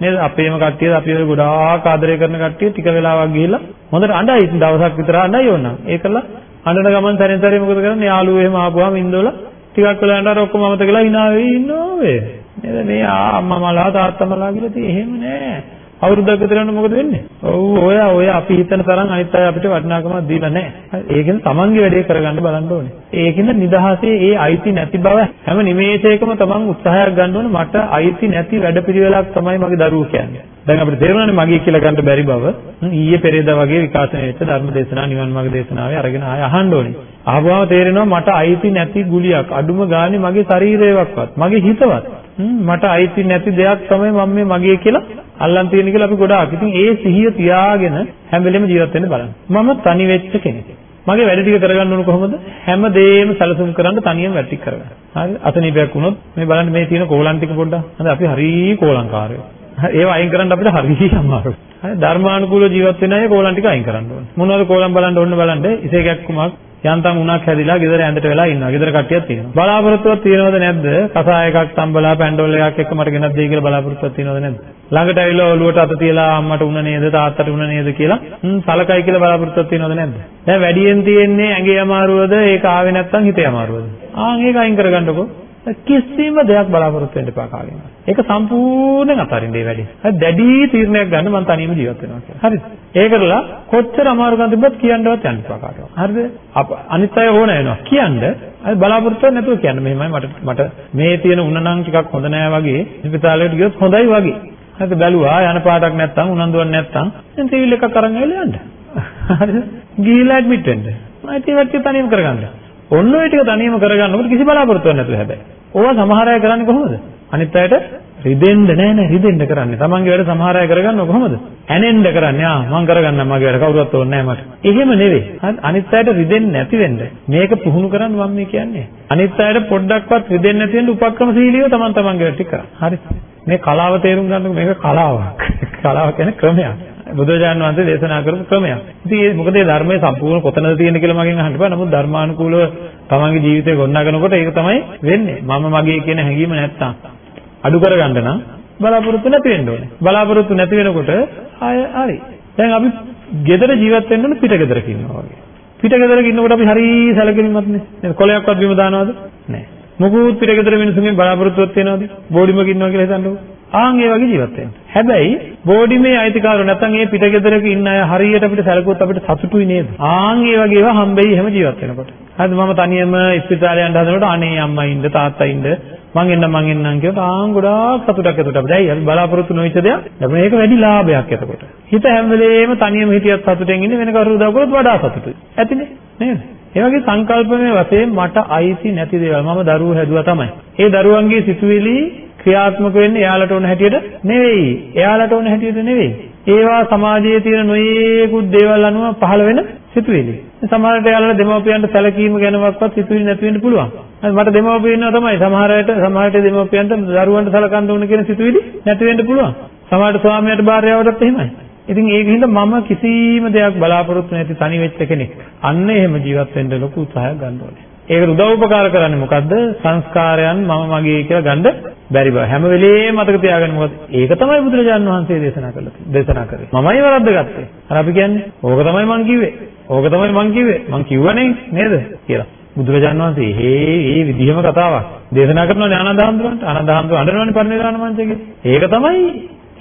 නේද? අපේම කට්ටිය අපි ඔය ගොඩාක් ආදරය කරන කට්ටිය ටික වෙලාවක් ගිහිල්ලා හොඳට අඬයි. දවසක් විතර අඬයි ඕනනම්. ඒකලා අඬන ගමන් සැරෙන් සැරේ මොකද කරන්නේ? යාළුවෝ එහෙම ආපුවාම ඉන්දවල ටිකක් වෙලා යනකොට ඔක්කොම අමතකලා hina වෙයි ඉන්නෝ වේ. නේද මේ අම්මා මලා තාත්තා මලා කියලා තියෙ එහෙම නෑ අවුරුද්දක් විතර යනකොට මොකද වෙන්නේ? ඔව් ඔය ඔය අපි හිතන තරම් අනිත් අය අපිට වටිනාකමක් දීලා නැහැ. ඒකෙන් තමන්ගේ වැඩේ කරගන්න බලන්න ඕනේ. ඒකෙන් නිදහසේ ඒ අයිති නැති බව හැම නිමේෂයකම තමන් උත්සාහයක් ගන්න ඕනේ මට අයිති නැති වැඩපිළිවෙලක් තමයි මගේ දරුවෝ කියන්නේ. දැන් අපිට තේරෙනවානේ මගේ කියලා ගන්න බැරි බව. ඊයේ පෙරේදා වගේ විකාශනය වෙච්ච ධර්ම දේශනා නිවන් මාර්ග දේශනාවේ අරගෙන ආය අහන්න ඕනේ. අහපුවම තේරෙනවා මට අයිති නැති ගුලියක් අඩුම ගානේ මගේ ශරීරයවත් මගේ හිතවත් මට අයිති නැති දෙයක් තමයි මම මේ මගේ කියලා අල්ලන් තියෙන කියලා අපි ගොඩාක්. ඉතින් ඒ සිහිය තියාගෙන හැම වෙලෙම ජීවත් වෙන්න බලන්න. මම තනි වෙච්ච කෙනෙක්. මගේ වැඩ ටික කරගන්න ඕන කොහොමද? හැමදේම සැලසුම් කරන්න තනියම වැඩ ටික කරගන්න. හරි? අසනීපයක් වුණොත් මේ බලන්න මේ තියෙන කෝලම් ටික පොඩ්ඩක්. හරි අපි හරිය කෝලංකාරයෝ. ඒව අයින් කරන්න අපිට හරිය අමාරුයි. හරි ධර්මානුකූලව ජීවත් වෙන අය කෝලම් ටික අයින් කරන්න ඕනේ. මොනවද කෝලම් බලන්න ඕන බලන්න ඉසේකක් කුමක් යන්තම් උණක් හැදිලා ගෙදර ඇඳට වෙලා ඉන්නවා. ගෙදර කට්ටියක් තියෙනවා. බලාපොරොත්තුවක් තියෙනවද නැද්ද? කසාය එකක් තම්බලා පැන්ඩෝල් එකක් එක්ක මට ගෙනත් දෙයි කියලා බලාපොරොත්තුවක් තියෙනවද නැද්ද? ළඟට ඇවිල්ලා ඔලුවට අත තියලා අම්මට උණ නේද තාත්තට උණ නේද කියලා හ්ම් සලකයි කියලා බලාපොරොත්තුවක් තියෙනවද නැද්ද? දැන් වැඩියෙන් තියෙන්නේ ඇඟේ අමාරුවද ඒක ආවේ නැත්නම් හිතේ අමාරුවද? ආන් ඒක අයින් කරගන්නකෝ. කිසිම දෙයක් බලාපොරොත්තු වෙන්න එපා කාගෙන්. ඒක සම්පූර්ණයෙන් අතාරින්න මේ වැඩේ. හරි දැඩි තීරණයක් ගන්න මම තනියම ජීවත් වෙනවා කියලා. හරිද? ඒකටලා කොච්චර අමාරුකම් තිබ්බත් කියන්නවත් යන්න එපා කාටවත්. හරිද? අනිත් අය ඕන වෙනවා. කියන්න අය බලාපොරොත්තු වෙන්නේ නැතුව කියන්න මෙහෙමයි මට මට මේ තියෙන උණ නම් ටිකක් හොඳ නෑ වගේ. ඉස්පිතාලෙට ගියොත් හොඳයි වගේ. හරිද? බැලුවා යන පාටක් නැත්තම් උනන්දුවක් නැත්තම් දැන් තීවිල් එකක් අරන් ඇවිල්ලා යන්න. හරිද? ගිහිල්ලා ඇඩ්මිට් වෙන්න. මම ඒවත් තනියම කරගන්න. ඔන්න ඔය ටික තනියම කරගන්නකොට කිසි බලාපොරොත්තුවක් නැතුව හැබැයි. ඕවා සමහර අය කරන්නේ කොහොමද? අනිත් අයට රිදෙන්න නෑ නෑ රිදෙන්න කරන්නේ. තමන්ගේ වැඩ සමහර අය කරගන්නව කොහොමද? ඇනෙන්න කරන්නේ. ආ මං කරගන්නම් මගේ වැඩ කවුරුවත් ඕනේ නෑ මට. එහෙම නෙවෙයි. අනිත් අයට රිදෙන්නේ නැති වෙන්න. මේක පුහුණු කරන්න මම මේ කියන්නේ. අනිත් අයට පොඩ්ඩක්වත් රිදෙන්නේ නැති වෙන්න උපක්‍රමශීලීව තමන් තමන්ගේ වැඩ ටික කරා. හරි. මේ කලාව තේරුම් ගන්නකො මේක කලාවක්. කලාව කියන්නේ ක්‍රමයක්. බුදුරජාණන් වහන්සේ දේශනා කරපු ක්‍රමයක්. ඉතින් ඒ මොකද මේ ධර්මයේ සම්පූර්ණ කොතනද තියෙන්නේ කියලා මගෙන් අහන්න බෑ. නමුත් ධර්මානුකූලව තමන්ගේ ජීවිතය ගොඩනගනකොට ඒක තමයි වෙන්නේ. මම මගේ කියන හැඟීම නැත්තම් අඩු කරගන්න නම් බලාපොරොත්තු නැති වෙන්න ඕනේ. බලාපොරොත්තු නැති වෙනකොට ආය හරි. දැන් අපි gedara ජීවත් වෙන්න ඕන පිට gedara ඉන්නවා වගේ. පිට gedara ඉන්නකොට අපි හරි සැලකිලිමත් නේ. නේද? කොලයක්වත් බිම දානවද? නැහැ. මොකුත් පිට gedara මිනිස්සුන්ගෙන් බලාපොරොත්තුවක් තියනවද? බෝඩිමක ඉන්නවා කියලා හිතන්නකෝ. ආන් ඒ වගේ ජීවත් වෙන්න. හැබැයි බෝඩිමේ අයිතිකාරයෝ නැත්නම් ඒ පිටගෙදරක ඉන්න අය හරියට අපිට සැලකුවොත් අපිට සතුටුයි නේද? ආන් ඒ වගේ ඒවා හම්බෙයි එහෙම ජීවත් වෙනකොට. හරිද මම තනියම ඉස්පිතාලේ යන්න හදනකොට අනේ අම්මා ඉන්න තාත්තා ඉන්න මං එන්න මං එන්නම් කියලා ආන් ගොඩාක් සතුටක් එතකොට අපිට. ඇයි අපි බලාපොරොත්තු නොවිච්ච දෙයක්. ලැබුණ ඒක වැඩි ලාභයක් එතකොට. හිත හැම වෙලේම තනියම හිටියත් සතුටෙන් ඉන්නේ වෙන කවුරු උදව් කරොත් වඩා සතුටුයි. ඇතිනේ නේද? ඒ වගේ සංකල්පමය වශයෙන් මට අයිති නැති දේවල් මම දරුවෝ හැදුවා තමයි. ඒ දරුවන්ගේ සිතුවිලි ක්‍රියාත්මක වෙන්නේ එයාලට ඕන හැටියට නෙවෙයි. එයාලට ඕන හැටියට නෙවෙයි. ඒවා සමාජයේ තියෙන නොයේකුත් දේවල් අනුව පහළ වෙන සිතුවිලි. සමහරවිට එයාලට දෙමව්පියන්ට සැලකීම ගැනවත් සිතුවිලි නැති වෙන්න පුළුවන්. මට දෙමව්පියෝ ඉන්නවා තමයි. සමහර අයට සමහර විට දෙමව්පියන්ට දරුවන්ට සැලකන්න ඕන කියන සිතුවිලි නැති වෙන්න පුළුවන්. සමහරට ස්වාමියාට භාර්යාවටත් එහෙමයි. ඉතින් ඒකින්ද මම කිසිම දෙයක් බලාපොරොත්තු නැති තනි වෙච්ච කෙනෙක්. අන්න එහෙම ජීවත් වෙන්න ලොකු උත්සාහයක් ගන්න ඕනේ. ඒකට උදව් උපකාර කරන්නේ මොකද්ද? සංස්කාරයන් මම මගේ කියලා ගන්න බැරි බව. හැම වෙලේම මතක තියාගන්න මොකද? ඒක තමයි බුදුරජාණන් වහන්සේ දේශනා කළේ. දේශනා කරේ. මමයි වරද්දගත්තේ. අර අපි කියන්නේ ඕක තමයි මං කිව්වේ. ඕක තමයි මං කිව්වේ. මං කිව්වනේ නේද? කියලා. බුදුරජාණන් වහන්සේ හේ ඒ විදිහම කතාවක් දේශනා කරනවානේ ආනන්ද හඳුරන්ට. ආනන්ද හඳුර අඬනවානේ පරිණිරාණ මංචකේ. ඒක තමයි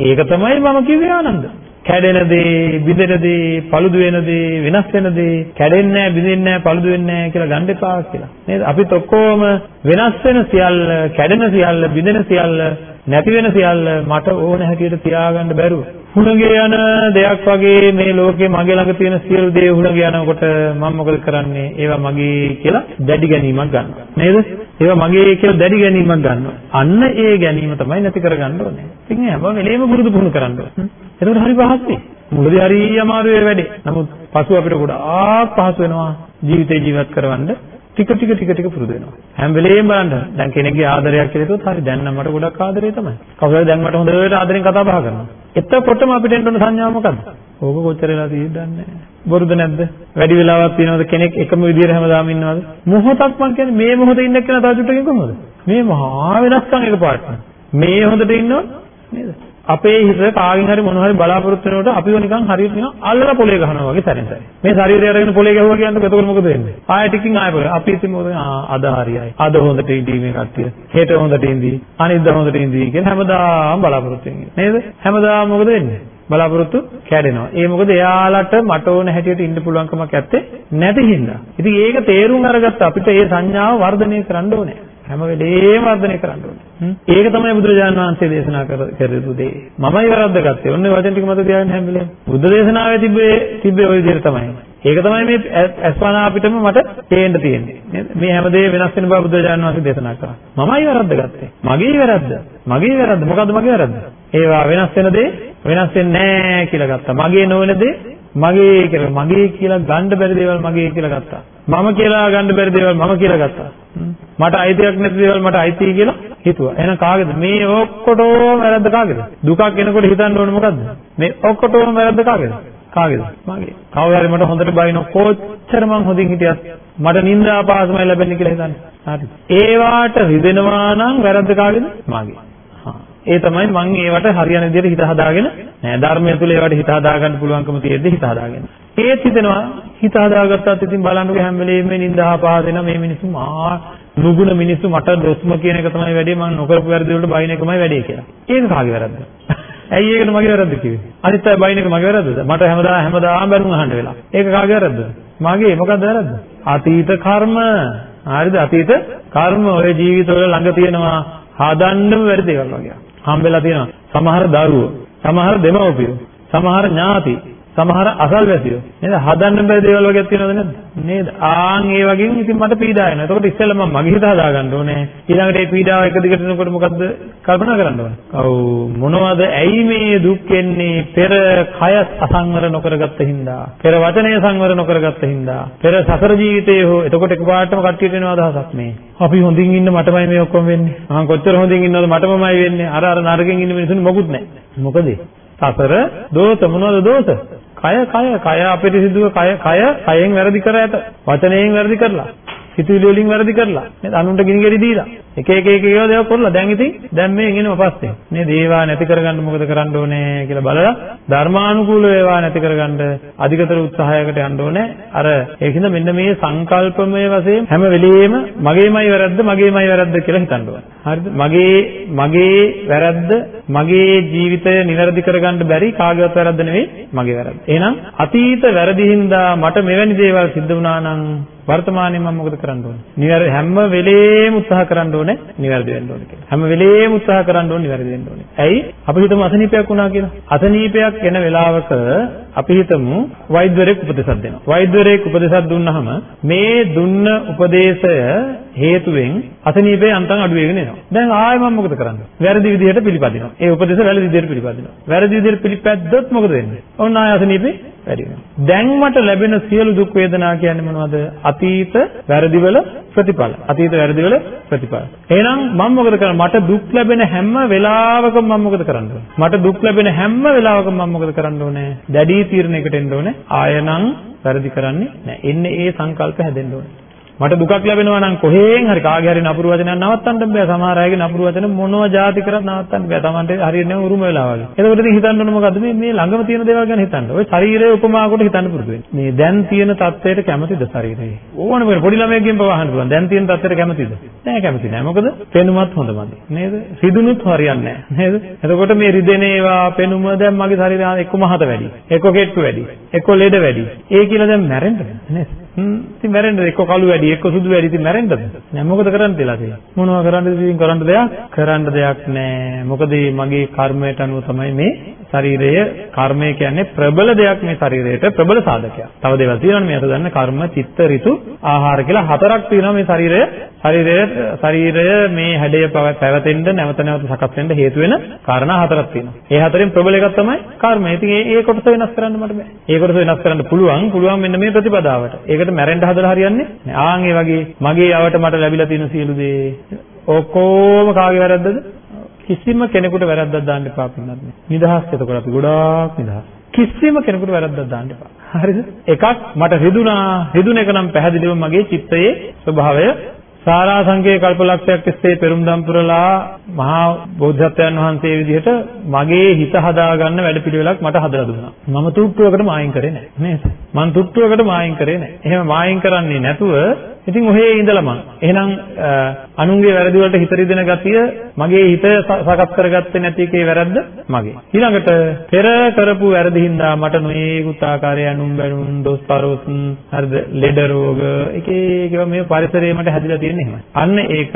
ඒක තමයි මම කිව්වේ ආනන්ද. කැඩෙන දේ, බිඳෙන දේ, paludu වෙන දේ, වෙනස් වෙන දේ, කැඩෙන්නේ නැහැ, බිඳෙන්නේ නැහැ, paludu වෙන්නේ නැහැ කියලා ගන්න එපා කියලා. නේද? අපිත් ඔක්කොම වෙනස් වෙන සියල්ල, කැඩෙන සියල්ල, බිඳෙන සියල්ල, නැති වෙන සියල්ල මට ඕන හැටියට තියාගන්න බැරුව. හුණගේ යන දෙයක් වගේ මේ ලෝකේ මගේ ළඟ තියෙන සියලු දේ හුණගේ යනකොට මම මොකද කරන්නේ? ඒවා මගේ කියලා දැඩි ගැනීමක් ගන්නවා. නේද? ඒවා මගේ කියලා දැඩි ගැනීමක් ගන්නවා. අන්න ඒ ගැනීම තමයි නැති කරගන්න ඕනේ. ඉතින් හැම වෙලේම පුරුදු පුහුණු කරන්න ඕනේ. එතකොට හරි පහසුයි. මුලදී හරි අමාරු ඒ වැඩේ. නමුත් පසුව අපිට ගොඩාක් පහසු වෙනවා ජීවිතේ ජීවත් කරවන්න. ටික ටික ටික ටික පුරුදු වෙනවා. හැම වෙලේම බලන්න. දැන් කෙනෙක්ගේ ආදරයක් කියලා හිතුවොත් හරි දැන් නම් මට ගොඩක් ආදරේ තමයි. කවුරුහරි දැන් මට හොඳට ආදරෙන් කතා බහ කරනවා. එතකොටම අපිට එන්න ඕන සංඥාව මොකද්ද? ඕක කොච්චර වෙලා තියෙද දන්නේ නැහැ. බොරුද නැද්ද? වැඩි වෙලාවක් තියෙනවද කෙනෙක් එකම විදියට හැමදාම ඉන්නවද? මොහොතක් මං කියන්නේ මේ මොහොතේ ඉන්න කෙනා තව චුට්ටකින් කොහොමද? මේ මහා වෙනස්කම් එකපාරට. මේ හොඳට ඉන්නව නේද? අපේ හිත කාගෙන් හරි මොනවා හරි බලාපොරොත්තු වෙනකොට අපිව නිකන් හරියට නිකන් අල්ලලා පොලේ ගහනවා වගේ සැරෙන් සැරේ. මේ ශරීරය අරගෙන පොලේ ගැහුවා කියන්නේ එතකොට මොකද වෙන්නේ? ආයෙ ටිකින් ආයෙ පොලේ. අපි ඉතින් මොකද අද හරියයි. අද හොඳට ඉඳී මේ කට්ටිය. හෙට හොඳට ඉඳී. අනිද්දා හොඳට ඉඳී කියලා හැමදාම බලාපොරොත්තු වෙන්නේ. නේද? හැමදාම මොකද වෙන්නේ? බලාපොරොත්තු කැඩෙනවා. ඒ මොකද එයාලට මට ඕන හැටියට ඉන්න පුළුවන්කමක් නැත්තේ නැති හින්දා. ඉතින් ඒක තේරුම් අරගත්ත අපිට ඒ සංඥාව වර්ධනය කරන්න ඕනේ. හැම වෙලේම වර්ධනය කරන්න ඕනේ. ඒක තමයි බුදුරජාණන් වහන්සේ දේශනා කරපු දේ. මමයි වැරද්දගත්තේ. ඔන්න වචන ටික මත තියාගෙන හැම වෙලේම. බුද්ධ දේශනාවේ තිබ්බේ තිබ්බේ ওই විදිහට තමයි. ඒක තමයි මේ අස්පනා අපිටම මට තේන්න තියෙන්නේ. නේද? මේ හැමදේ වෙනස් වෙන බව බුදුරජාණන් වහන්සේ දේශනා කරා. මමයි වැරද්දගත්තේ. මගේ වැරද්ද. මගේ වැරද්ද. මොකද්ද මගේ වැරද්ද? ඒවා වෙනස් වෙන දේ වෙනස් වෙන්නේ නැහැ කියලා ගත්තා. මගේ නොවන දේ මගේ කියලා මගේ කියලා ගන්න බැරි දේවල් මගේ කියලා ගත්තා. මම කියලා ගන්න බැරි දේවල් මම කියලා ගත්තා. මට අයිතියක් නැති දේවල් මට අයිති කියලා හිතුවා. එහෙනම් කාගේද? මේ ඔක්කොටම වැරද්ද කාගේද? දුකක් එනකොට හිතන්න ඕනේ මොකද්ද? මේ ඔක්කොටම වැරද්ද කාගේද? කාගේද? මගේ. කවුරු හරි මට හොඳට බයින කොච්චර මං හොඳින් හිටියත් මට නින්දා පාසමයි ලැබෙන්නේ කියලා හිතන්නේ. හරි. ඒවාට රිදෙනවා නම් වැරද්ද කාගේද? මගේ. ඒ තමයි මම ඒවට හරියන විදිහට හිත හදාගෙන නෑ ධර්මය තුල ඒවට හිත හදාගන්න පුළුවන්කම තියෙද්දි හිත හදාගෙන. ඒත් හිතෙනවා හිත හදාගත්තත් ඉතින් බලන්නකෝ හැම වෙලේම නින්දා පහදෙන මේ මිනිස්සු මා නුගුණ මිනිස්සු මට දොස්ම කියන එක තමයි වැඩේ මම නොකරපු වැරදි වලට බයින එකමයි වැඩේ කියලා. ඒක කාගේ වැරද්දද? ඇයි ඒකට මගේ වැරද්ද කිව්වේ? අනිත් අය බයින එක මගේ වැරද්දද? මට හැමදා හැමදාම බැනුම් අහන්න වෙලා. ඒක කාගේ වැරද්දද? මගේ මොකක්ද වැරද්ද? අතීත කර්ම. හරිද? අතීත කර්ම ඔය ජීවිතවල ළඟ තියෙනවා හදන්නම වැරදි දේවල් වගේ. හම්බෙලා තියෙනවා. සමහර දරුවෝ, සමහර දෙමව්පියෝ, සමහර ඥාති, සමහර අසල්වැසියෝ නේද? හදන්න බැරි දේවල් වගේක් තියෙනවද නැද්ද? නේද? ආන් ඒ වගේම ඉතින් මට පීඩා එනවා එතකොට ඉස්සෙල්ලා මම මගේ හිත හදාගන්න ඕනේ. ඊළඟට ඒ පීඩාව එක දිගට යනකොට මොකද්ද කල්පනා කරන්න ඕනේ? ඔව් මොනවද ඇයි මේ දුක් එන්නේ? පෙර කය අසංවර නොකරගත්ත හින්දා පෙර වචනය සංවර නොකරගත්ත හින්දා පෙර සසර ජීවිතයේ හෝ එතකොට එකපාරටම කට්ටියට එන අදහසක් මේ. අපි හොඳින් ඉන්න මටමයි මේ ඔක්කොම වෙන්නේ. මම කොච්චර හොඳින් ඉන්නවද මටමමයි වෙන්නේ. අර අර නරකෙන් ඉන්න මිනිස්සුන් මොකුත් නැහැ. මොකද? සසර දෝෂ මොනවද දෝෂ? කය කය කය අපිරිසිදුව කය කය කයෙන් වැරදි කර ඇත. වචනයෙන් වැරදි කරලා සිතුවිලි වලින් වැරදි කරලා නේද? අනුන්ට ගිනි ගෙඩි දීලා. එක එක එක ඒවා දේවල් කරලා දැන් ඉතින් දැන් මේ එගෙනම පස්සේ. නේද ඒවා නැති කරගන්න මොකද කරන්න ඕනේ කියලා බලලා ධර්මානුකූල ඒවා නැති කරගන්න අධිකතර උත්සාහයකට යන්න ඕනේ. අර ඒකින්ද මෙන්න මේ සංකල්පමය වශයෙන් හැම වෙලෙම මගේමයි වැරද්ද මගේමයි වැරද්ද කියලා හිතන්න ඕනේ. හරිද? මගේ මගේ වැරද්ද මගේ ජීවිතය નિවැරදි කරගන්න බැරි කාගේවත් වැරද්ද නෙවෙයි මගේ වැරද්ද. එහෙනම් අතීත වැරදි හින්දා මට මෙවැනි දේවල් සිද්ධ වුණා නම් වර්තමානයේ මම මොකද කරන්න ඕනේ? නිවැරදි හැම වෙලේම උත්සාහ කරන්න ඕනේ නිවැරදි වෙන්න ඕනේ කියලා. හැම වෙලේම උත්සාහ කරන්න ඕනේ නිවැරදි වෙන්න ඕනේ. ඇයි? අපි හිතමු අසනීපයක් වුණා කියලා. අසනීපයක් එන වෙලාවක අපි හිතමු වෛද්‍යවරයෙක් උපදේශයක් දෙනවා. වෛද්‍යවරයෙක් උපදේශයක් දුන්නාම මේ දුන්න උපදේශය හේතුවෙන් අසනීපේ අන්තම් අඩු වෙගෙන එනවා. දැන් ආයෙ මම මොකද කරන්නේ? වැරදි විදිහට පිළිපදිනවා. ඒ උපදේශ වැරදි විදිහට පිළිපදිනවා. වැරදි විදිහට පිළිපැද්දොත් මොකද වෙන්නේ? ඔන්න ආයෙ අසනීපේ වැඩි වෙනවා. දැන් මට ලැබෙන සියලු දුක් වේදනා කියන්නේ මොනවද? අතීත වැරදිවල ප්‍රතිඵල. අතීත වැරදිවල ප්‍රතිඵල. එහෙනම් මම මොකද කරන්නේ? මට දුක් ලැබෙන හැම වෙලාවකම මම මොකද කරන්නේ? මට දුක් ලැබෙන හැම වෙලාවකම මම මොකද කරන්න ඕනේ? දැඩි තීරණයකට එන්න ඕනේ. ආයනම් වැරදි කරන්නේ නැහැ. එන්නේ ඒ සංකල්ප හැදෙන්න ඕනේ. මට දුකක් ලැබෙනවා නම් කොහෙන් හරි කාගේ හරි නපුරු වචනයක් නවත්තන්න බෑ. සමහර අයගේ නපුරු වචන මොනවා જાති කරත් නවත්තන්න බෑ. Tamante හරියට නෑ උරුම වෙලා වගේ. එතකොට ඉතින් හිතන්න ඕන මොකද්ද මේ මේ ළඟම තියෙන දේවල් ගැන හිතන්න. ඔය ශරීරයේ උපමා කොට හිතන්න පුරුදු වෙන්න. මේ දැන් තියෙන තත්ත්වයට කැමතිද ශරීරය? ඕන වෙන පොඩි ළමයෙක්ගෙන් පවහන්න පුළුවන්. දැන් තියෙන තත්ත්වයට කැමතිද? නෑ කැමති නෑ. මොකද පෙනුමත් හොඳමදි. නේද? රිදුනුත් හරියන්නේ නෑ. නේද? එතකොට මේ රිදෙන ඒවා පෙනුම දැන් මගේ ශරීරය එක්ක මහත වැඩි. එක්ක කෙට්ටු වැඩි. එක්ක ලෙඩ වැඩි. ඒ කියලා දැන් මැරෙන්න නේද? හ්ම්. ඉතින් මැරෙන්නද? එක්ක කළු වැඩි එක්ක සුදු වැඩි. ඉතින් මැරෙන්නද? නෑ මොකද කරන්න තියලා තියෙන්නේ මොනවා කරන්නද ඉතින් කරන්න දෙයක්? කරන්න දෙයක් නෑ. මොකද මගේ කර්මයට අනුව තමයි මේ ශරීරය කර්මය කියන්නේ ප්‍රබල දෙයක් මේ ශරීරයට ප්‍රබල සාධකයක්. තව දේවල් තියෙනවා මේ අත දන්න කර්ම චිත්ත ඍතු ආහාර කියලා හතරක් තියෙනවා මේ ශරීරය. ශරීරය ශරීරය මේ හැඩය පැවතෙන්න නැවත නැවත සකස් වෙන්න හේතු වෙන කාරණා හතරක් තියෙනවා. ඒ හතරෙන් ප්‍රබල එකක් තමයි කර්මය. ඉතින් ඒ ඒ කොටස වෙනස් කරන්න මට බෑ. ඒ කොටස වෙනස් කරන්න පුළුවන් පුළුවන් මෙන්න මේ ප්‍රතිපදාවට. ඒකට මැරෙන්න හදලා හරියන්නේ නෑ. ආන් ඒ වගේ මගේ යවට මට ලැබිලා තියෙන සියලු දේ. ඔක්කොම කාගේ වැරද්දද? කිසිම කෙනෙකුට වැරද්දක් දාන්න එපා පින්නත් නේ. නිදහස් එතකොට අපි ගොඩාක් නිදහස්. කිසිම කෙනෙකුට වැරද්දක් දාන්න එපා. හරිද? එකක් මට රිදුනා රිදුන එක නම් පැහැදිලිව මගේ චිත්තයේ ස්වභාවය සාරා සංකේ කල්පලක්ෂයක් තිස්සේ පෙරුම්දම් පුරලා මහා බෝධිසත්වයන් වහන්සේ විදිහට මගේ හිත හදාගන්න වැඩපිළිවෙලක් මට හදලා දුන්නා. මම තුට්ටුවකටම ආයින් කරේ නැහැ නේද? මං තුට්ටුවකට මායින් කරේ නැහැ. එහෙම මායින් කරන්නේ නැතුව ඉතින් ඔහේ ඉඳලා මං එහෙනම් අනුන්ගේ වැරදි වලට හිත රිදෙන ගතිය මගේ හිත සකස් කරගත්තේ නැති එකේ වැරද්ද මගේ. ඊළඟට පෙර කරපු වැරදි හින්දා මට නොයේකුත් ආකාරයේ අනුන් බැනුම් දොස් පරොස් හරිද ලෙඩ රෝග එක එක මේ පරිසරයේ මට හැදිලා තියෙන්නේ එහෙමයි. අන්න ඒක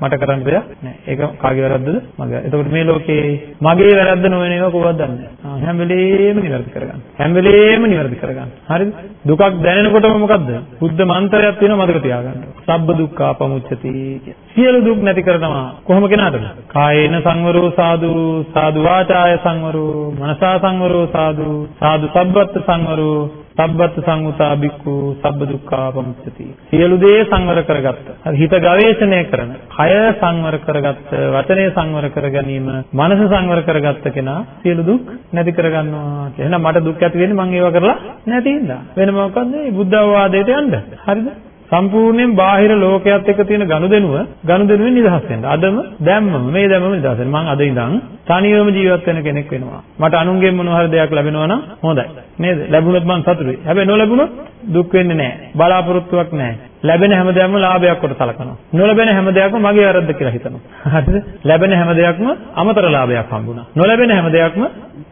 මට කරන්න දෙයක් නෑ. ඒක කාගේ වැරද්දද? මගේ. එතකොට මේ ලෝකේ මගේ වැරද්ද නොවන ඒවා කොහොමද දන්නේ? හැම වෙලේම නිවැරදි කරගන්න. හැම වෙලේම නිවැරදි කරගන්න. හරිද? දුකක් දැනෙනකොටම මොකද්ද? බුද්ධ මන්ත්‍රයක් තියෙනවා මතක තියාගන්න. සබ්බ දුක්ඛා පමුච්චති කිය. සියලු දුක් නැති කරනවා කොහොම කෙනාටද? කායේන සංවරෝ සාදු සාදු වාචාය සංවරෝ මනසා සංවරෝ සාදු සාදු සබ්බත් සංවරෝ සබ්බත් සංඋතා බික්ඛු සබ්බ දුක්ඛා පමුච්චති. සියලු දේ සංවර කරගත්ත. හිත ගවේෂණය කරන, කය සංවර කරගත්ත, වචනය සංවර කර ගැනීම, මනස සංවර කරගත්ත කෙනා සියලු දුක් නැති කරගන්නවා. එහෙනම් මට දුක් ඇති වෙන්නේ මම ඒවා කරලා නැති හින්දා. වෙන මොකක්ද මේ බුද්ධ අවවාදයට යන්න. හරිද? සම්පූර්ණයෙන් බාහිර ලෝකයක් එක්ක තියෙන ගනුදෙනුව ගනුදෙනුවෙන් නිදහස් වෙන්න. අදම දැම්මම මේ දැම්මම නිදහස් වෙන්න. මම අද ඉඳන් තනියම ජීවත් වෙන කෙනෙක් වෙනවා. මට අනුන්ගෙන් මොනවා හරි දෙයක් ලැබෙනවා නම් හොඳයි. නේද? ලැබුණොත් මම සතුටුයි. හැබැයි නොලැබුණොත් දුක් වෙන්නේ නැහැ. බලාපොරොත්තුවක් නැහැ. ලැබෙන හැම දෙයක්ම ලාභයක් කොට සලකනවා. නොලැබෙන හැම දෙයක්ම මගේ වැරද්ද කියලා හිතනවා. හරිද? ලැබෙන හැම දෙයක්ම අමතර ලාභයක් හම්බුණා. නොලැබෙන හැම දෙයක්ම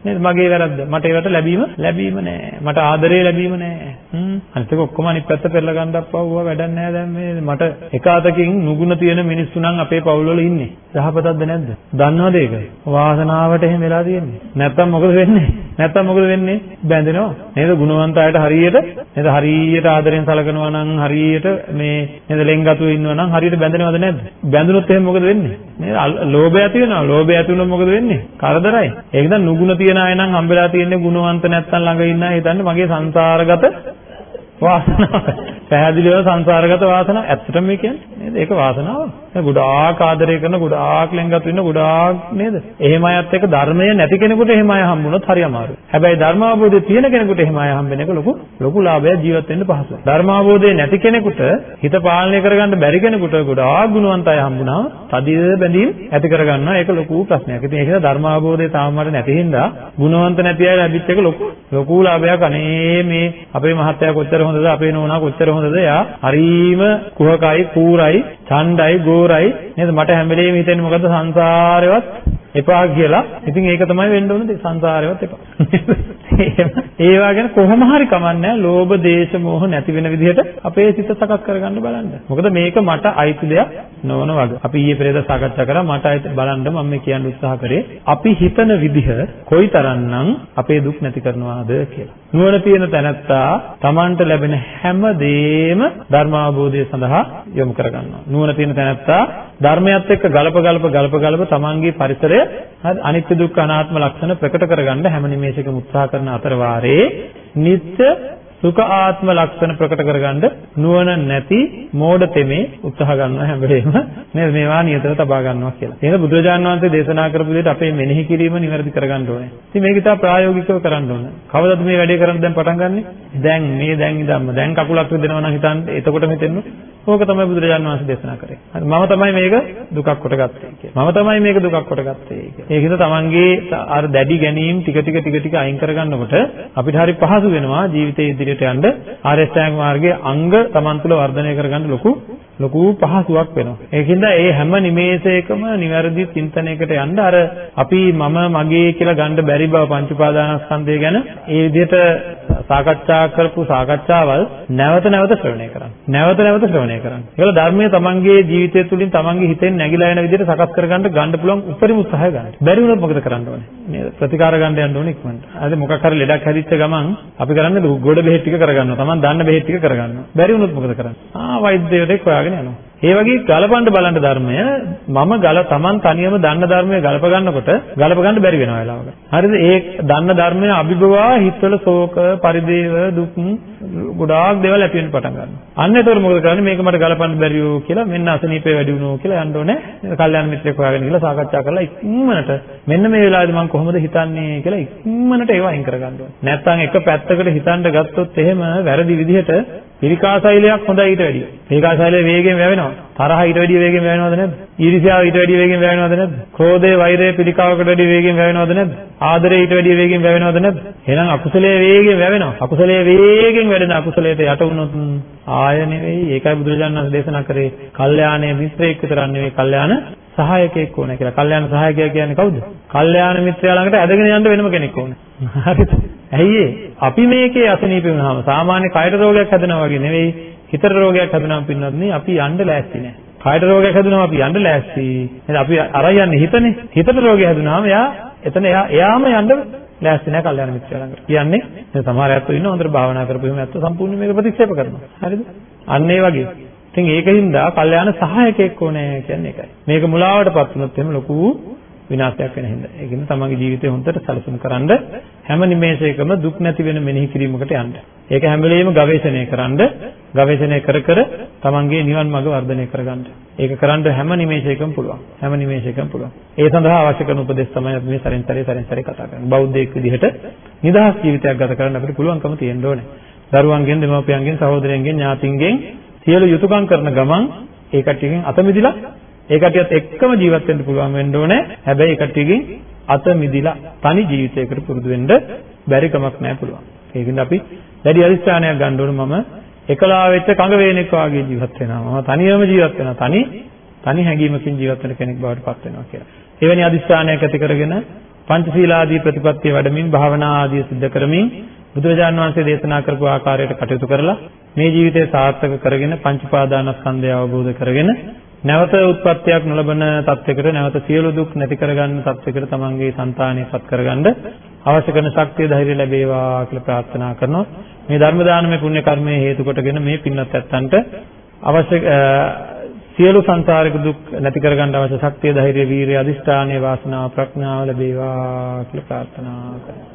නේද මගේ වැරද්ද. මට ඒවට ලැබීම ලැබීම නෑ. මට ආදරේ ලැබීම නෑ. හ්ම්. අනිත් එක ඔක්කොම අනිත් පැත්ත පෙරලා ගන්නත් පවුවා වැඩක් නෑ දැන් මේ මට එක අතකින් නුගුණ තියෙන මිනිස්සු නම් අපේ පවුල් වල ඉන්නේ. යහපතක්ද නැද්ද? දන්නවද ඒක? වාසනාවට එහෙම වෙලා තියෙන්නේ. නැත්තම් මොකද වෙන්නේ? නැත්තම් මොකද වෙන්නේ? බැඳෙනවා. නේද? ගුණවන්ත අයට හරියට නේද? හරියට ආදරෙන් සලකනවා නම් හරියට මේ නේද ලෙන්ගතුව ඉන්නවා නම් හරියට බැඳෙනවද නැද්ද? බැඳුනොත් එහෙනම් මොකද වෙන්නේ? නේද? ලෝභය ඇති වෙනවා. ලෝභය ඇති වුණොත් මොකද වෙන්නේ? කරදරයි. ඒක දැන් නුගුණ තියෙන අය නම් හම්බෙලා තියෙන්නේ ගුණවන්ත නැත්තම් ළඟ ඉන්න අය හිතන්නේ මගේ සංසාරගත වාසනාව. පැහැදිලිව සංසාරගත වාසනාව. ඇත්තටම මේ කියන්නේ නේද? ඒක වාසනාව. ගොඩාක් ආදරය කරන ගොඩාක් ලෙන්ගතු වෙන ගොඩාක් නේද? එහෙම අයත් එක්ක ධර්මය නැති කෙනෙකුට එහෙම අය හම්බුනොත් හරි අමාරුයි. හැබැයි ධර්මාවබෝධය තියෙන කෙනෙකුට එහෙම අය හම්බෙන එක ලොකු ලොකු ලාභයක් ජීවත් වෙන්න පහසුයි. ධර්මාවබෝධය නැති කෙනෙකුට හිත පාලනය කරගන්න බැරි කෙනෙකුට ගොඩාක් ගුණවන්ත අය හම්බුනා තදිය බැඳීම් ඇති කරගන්නවා. ඒක ලොකු ප්‍රශ්නයක්. ඉතින් ඒක ධර්මාවබෝධය තාම මට නැති හින්දා ගුණවන්ත නැති අය ලැබිච්ච එක ලොකු ලොකු ලාභයක්. අනේ මේ අපේ මහත්තයා කොච්චර හොඳද අපේ නෝනා කොච්චර හොඳද එයා හරීම කුහකයි කූරයි ඡණ්ඩයි ගෝරයි නේද? මට හැම වෙලේම හිතෙන්නේ මොකද්ද? සංසාරේවත් එපා කියලා. ඉතින් ඒක තමයි වෙන්න ඕන දේ සංසාරේවත් එපා. ඒවා ගැන කොහොම හරි කමන්නේ ලෝභ දේශ මොහ නැති වෙන විදිහට අපේ සිත සකස් කරගන්න බලන්න. මොකද මේක මට අයිති දෙයක් නොවන වගේ. අපි ඊයේ පෙරේද සාකච්ඡා කරා මට අයිති බලන්න මම මේ කියන්න උත්සාහ කරේ අපි හිතන විදිහ කොයිතරම්නම් අපේ දුක් නැති කරනවාද කියලා. නුවණ තියෙන තැනැත්තා Tamanට ලැබෙන හැම දෙයක්ම ධර්මාභෝධය සඳහා යොමු කරගන්නවා. නුවණ තියෙන තැනැත්තා ධර්මයත් එක්ක ගලප ගලප ගලප ගලප Tamanගේ පරිසරය හරි අනිත්‍ය දුක්ඛ අනාත්ම ලක්ෂණ ප්‍රකට කරගන්න හැම නිමේෂයකම උත්සාහ කරන අතර වාරේ නිත්‍ය සුඛ ආත්ම ලක්ෂණ ප්‍රකට කරගන්න නුවණ නැති මෝඩ තෙමේ උත්සාහ ගන්නවා හැම වෙලේම නේද මේවා නියතව තබා ගන්නවා කියලා. ඒක බුදුරජාණන් වහන්සේ දේශනා කරපු විදිහට අපේ මෙනෙහි කිරීම නිවැරදි කරගන්න ඕනේ. ඉතින් මේක ඉතා ප්‍රායෝගිකව කරන්න ඕනේ. කවදද මේ වැඩේ කරන්න දැන් පටන් ගන්නෙ? දැන් මේ දැන් ඉඳන්ම දැන් කකුලක් රිදෙනවා නම් හිතන්න එතකොට හිතෙන්න ඕක තමයි බුදුරජාණන් වහන්සේ දේශනා කරේ. හරි මම තමයි මේක දුකක් කොට ගත්තේ කියලා. මම තමයි මේක දුකක් කොට ගත්තේ කියලා. ඒකින්ද තමන්ගේ අර දැඩි ගැනීම් ටික ටික ටික ටික අයින් කරගන්නකොට අපිට හරි පහසු වෙනවා ජීවිතයේ ඉදිරියට යන්න ආර්ය ශ්‍රැංග මාර්ගයේ අංග තමන් තුළ වර්ධනය කරගන්න ලොකු ලොකු පහසුවක් වෙනවා. ඒකින්ද ඒ හැම නිමේෂයකම නිවැරදි චින්තනයකට යන්න අර අපි මම මගේ කියලා ගන්න බැරි බව පංච උපාදානස්කන්ධය ගැන ඒ විදිහට සාකච්ඡා කරපු සාකච්ඡාවල් නැවත නැවත ශ්‍රවණය කරන්න. නැවත නැවත ශ්‍රවණය කරන්න. ඒකල ධර්මයේ තමන්ගේ ජීවිතය තුළින් තමන්ගේ හිතෙන් නැగిලා යන විදිහට සකස් කරගන්න ගන්න පුළුවන් උපරිම උත්සාහය ගන්න. බැරි වුණොත් මොකද කරන්න ඕනේ? නේද? ප්‍රතිකාර ගන්න යන්න ඕනේ ඉක්මනට. අද මොකක් හරි ලෙඩක් හැදිච්ච ගමන් අපි කරන්නේ ගොඩ බෙහෙත් ටික කරගන්නවා. තමන් දන්න බෙහෙත් ටික කරගන්නවා. බැරි වුණොත් මොකද කරන්නේ? ආ වෛද්‍යවරයෙක් හොයාගෙන යනවා. ඒ වගේ ගලපන්න බලන්න ධර්මය මම ගල Taman තනියම දන්න ධර්මය ගලප ගන්නකොට ගලප ගන්න බැරි වෙනවා වෙලාවක. හරිද? ඒ දන්න ධර්මය අභිභවා හිතවල ශෝක, පරිදේව, දුක් ගොඩාක් දේවල් ඇති වෙන්න පටන් ගන්නවා. අන්න ඒතකොට මොකද කරන්නේ? මේක මට ගලපන්න බැරියෝ කියලා මෙන්න අසනීපේ වැඩි වුණෝ කියලා යන්න ඕනේ. කල්යාණ මිත්‍රෙක් හොයාගෙන ගිහලා සාකච්ඡා කරලා ඉක්මනට මෙන්න මේ වෙලාවේදී මම කොහොමද හිතන්නේ කියලා ඉක්මනට ඒව අයින් කරගන්න ඕනේ. නැත්තම් එක පැත්තකට හිතන්න ගත්තොත් එහෙම වැරදි විදිහට පිරිකා සෛලයක් හොඳයි ඊට වැඩිය. පිරිකා සෛලය වේගයෙන් වැවෙනවා. තරහ ඊට වැඩිය වේගෙන් වැවෙනවද නැද්ද? ඊර්ෂ්‍යාව ඊට වැඩිය වේගෙන් වැවෙනවද නැද්ද? ක්‍රෝධය, වෛරය, පිළිකාවකට වැඩිය වේගෙන් වැවෙනවද නැද්ද? ආදරය ඊට වැඩිය වේගෙන් වැවෙනවද නැද්ද? එහෙනම් අකුසලයේ වේගෙන් වැවෙනවා. අකුසලයේ වේගෙන් වැඩෙන අකුසලයට යට වුණොත් ආය නෙවෙයි. ඒකයි බුදුරජාණන් වහන්සේ දේශනා කරේ. කල්යාණයේ මිත්‍රයෙක් විතරක් නෙවෙයි, කල්යාණ සහායකයෙක් ඕනේ කියලා. කල්යාණ සහායකයා කියන්නේ කවුද? කල්යාණ මිත්‍රයා ළඟට ඇදගෙන යන්න වෙනම කෙනෙක් ඕනේ. හරිද? ඇයි අපි මේකේ අසනීප වුණාම සාමාන්‍ය කයට රෝගයක් හැදෙනවා වගේ නෙවෙයි හිතට රෝගයක් හැදුනම පින්නත් නේ අපි යන්න ලෑස්ති නෑ. කායට රෝගයක් හැදුනම අපි යන්න ලෑස්ති. එහෙනම් අපි අරන් යන්නේ හිතනේ. හිතට රෝගය හැදුනම එයා එතන එයා එයාම යන්න ලෑස්ති නෑ කල්යාණ මිත්‍රයා ළඟට. කියන්නේ සමහර අයත් ඉන්නවා හොඳට භාවනා කරපු එහෙම ඇත්ත සම්පූර්ණ මේක ප්‍රතික්ෂේප කරනවා. හරිද? අන්න ඒ වගේ. ඉතින් ඒකින්ද කල්යාණ සහායකයෙක් ඕනේ කියන්නේ ඒකයි. මේක මුලාවටපත් වුණොත් එහෙම ලොකු විනාශයක් වෙන හින්දා. ඒකින්ද තමන්ගේ ජීවිතේ හොඳට සැලසුම් කරන්ඩ හැම නිමේෂයකම දුක් නැති වෙන මෙනෙහි කිරීමකට යන්න. ඒක හැම වෙලෙම ගවේෂණය කරන්ඩ ගවේෂණය කර කර තමන්ගේ නිවන් මඟ වර්ධනය කරගන්න. ඒක කරන්න හැම නිමේෂයකම පුළුවන්. හැම නිමේෂයකම පුළුවන්. ඒ සඳහා අවශ්‍ය කරන උපදෙස් තමයි අපි මේ සරින් සරේ සරින් සරේ කතා කරන්නේ. බෞද්ධයෙක් විදිහට නිදහස් ජීවිතයක් ගත කරන්න අපිට පුළුවන්කම තියෙන්න ඕනේ. දරුවන්ගෙන්, දෙමව්පියන්ගෙන්, සහෝදරයන්ගෙන්, ඥාතින්ගෙන් සියලු යුතුයකම් කරන ගමන් ඒ කට්ටියකින් අත මිදිලා ඒ කට්ටියත් එක්කම ජීවත් වෙන්න පුළුවන් වෙන්න ඕනේ. හැබැයි ඒ කට්ටියකින් අත මිදිලා තනි ජීවිතයකට පුරුදු වෙන්න බැරි කමක් නැහැ පුළුවන්. ඒකින්ද අපි දැඩි අදිස්ථානයක් ගන්න ඕනේ මම එකලා වෙච්ච කඟ වේනෙක් වාගේ ජීවත් වෙනවා. මම තනියම ජීවත් වෙනවා. තනි තනි හැඟීමකින් ජීවත් වෙන කෙනෙක් බවට පත් වෙනවා කියලා. එවැනි අදිස්ථානයක් ඇති කරගෙන පංචශීලාදී ප්‍රතිපත්තිය වඩමින් භාවනා ආදී සිද්ධ කරමින් බුදුරජාණන් වහන්සේ දේශනා කරපු ආකාරයට කටයුතු කරලා මේ ජීවිතය සාර්ථක කරගෙන පංච පාදානස්කන්ධය අවබෝධ කරගෙන නැවත උත්පත්තියක් නොලබන තත්යකට නැවත සියලු දුක් නැති කරගන්න තත්යකට තමන්ගේ సంతානෙපත් කරගන්න අවශ්‍ය කරන ශක්තිය ධෛර්යය ලැබේවා කියලා ප්‍රාර්ථනා කරනවා. මේ ධර්ම දානමය පුණ්‍ය කර්මයේ හේතු කොටගෙන මේ පින්වත් ඇත්තන්ට අවශ්‍ය සියලු සංසාරික දුක් නැති කරගන්න අවශ්‍ය ශක්තිය ධෛර්යය වීරිය අදිෂ්ඨානීය වාසනාව ප්‍රඥාව ලැබේවා කියලා ප්‍රාර්ථනා කරනවා.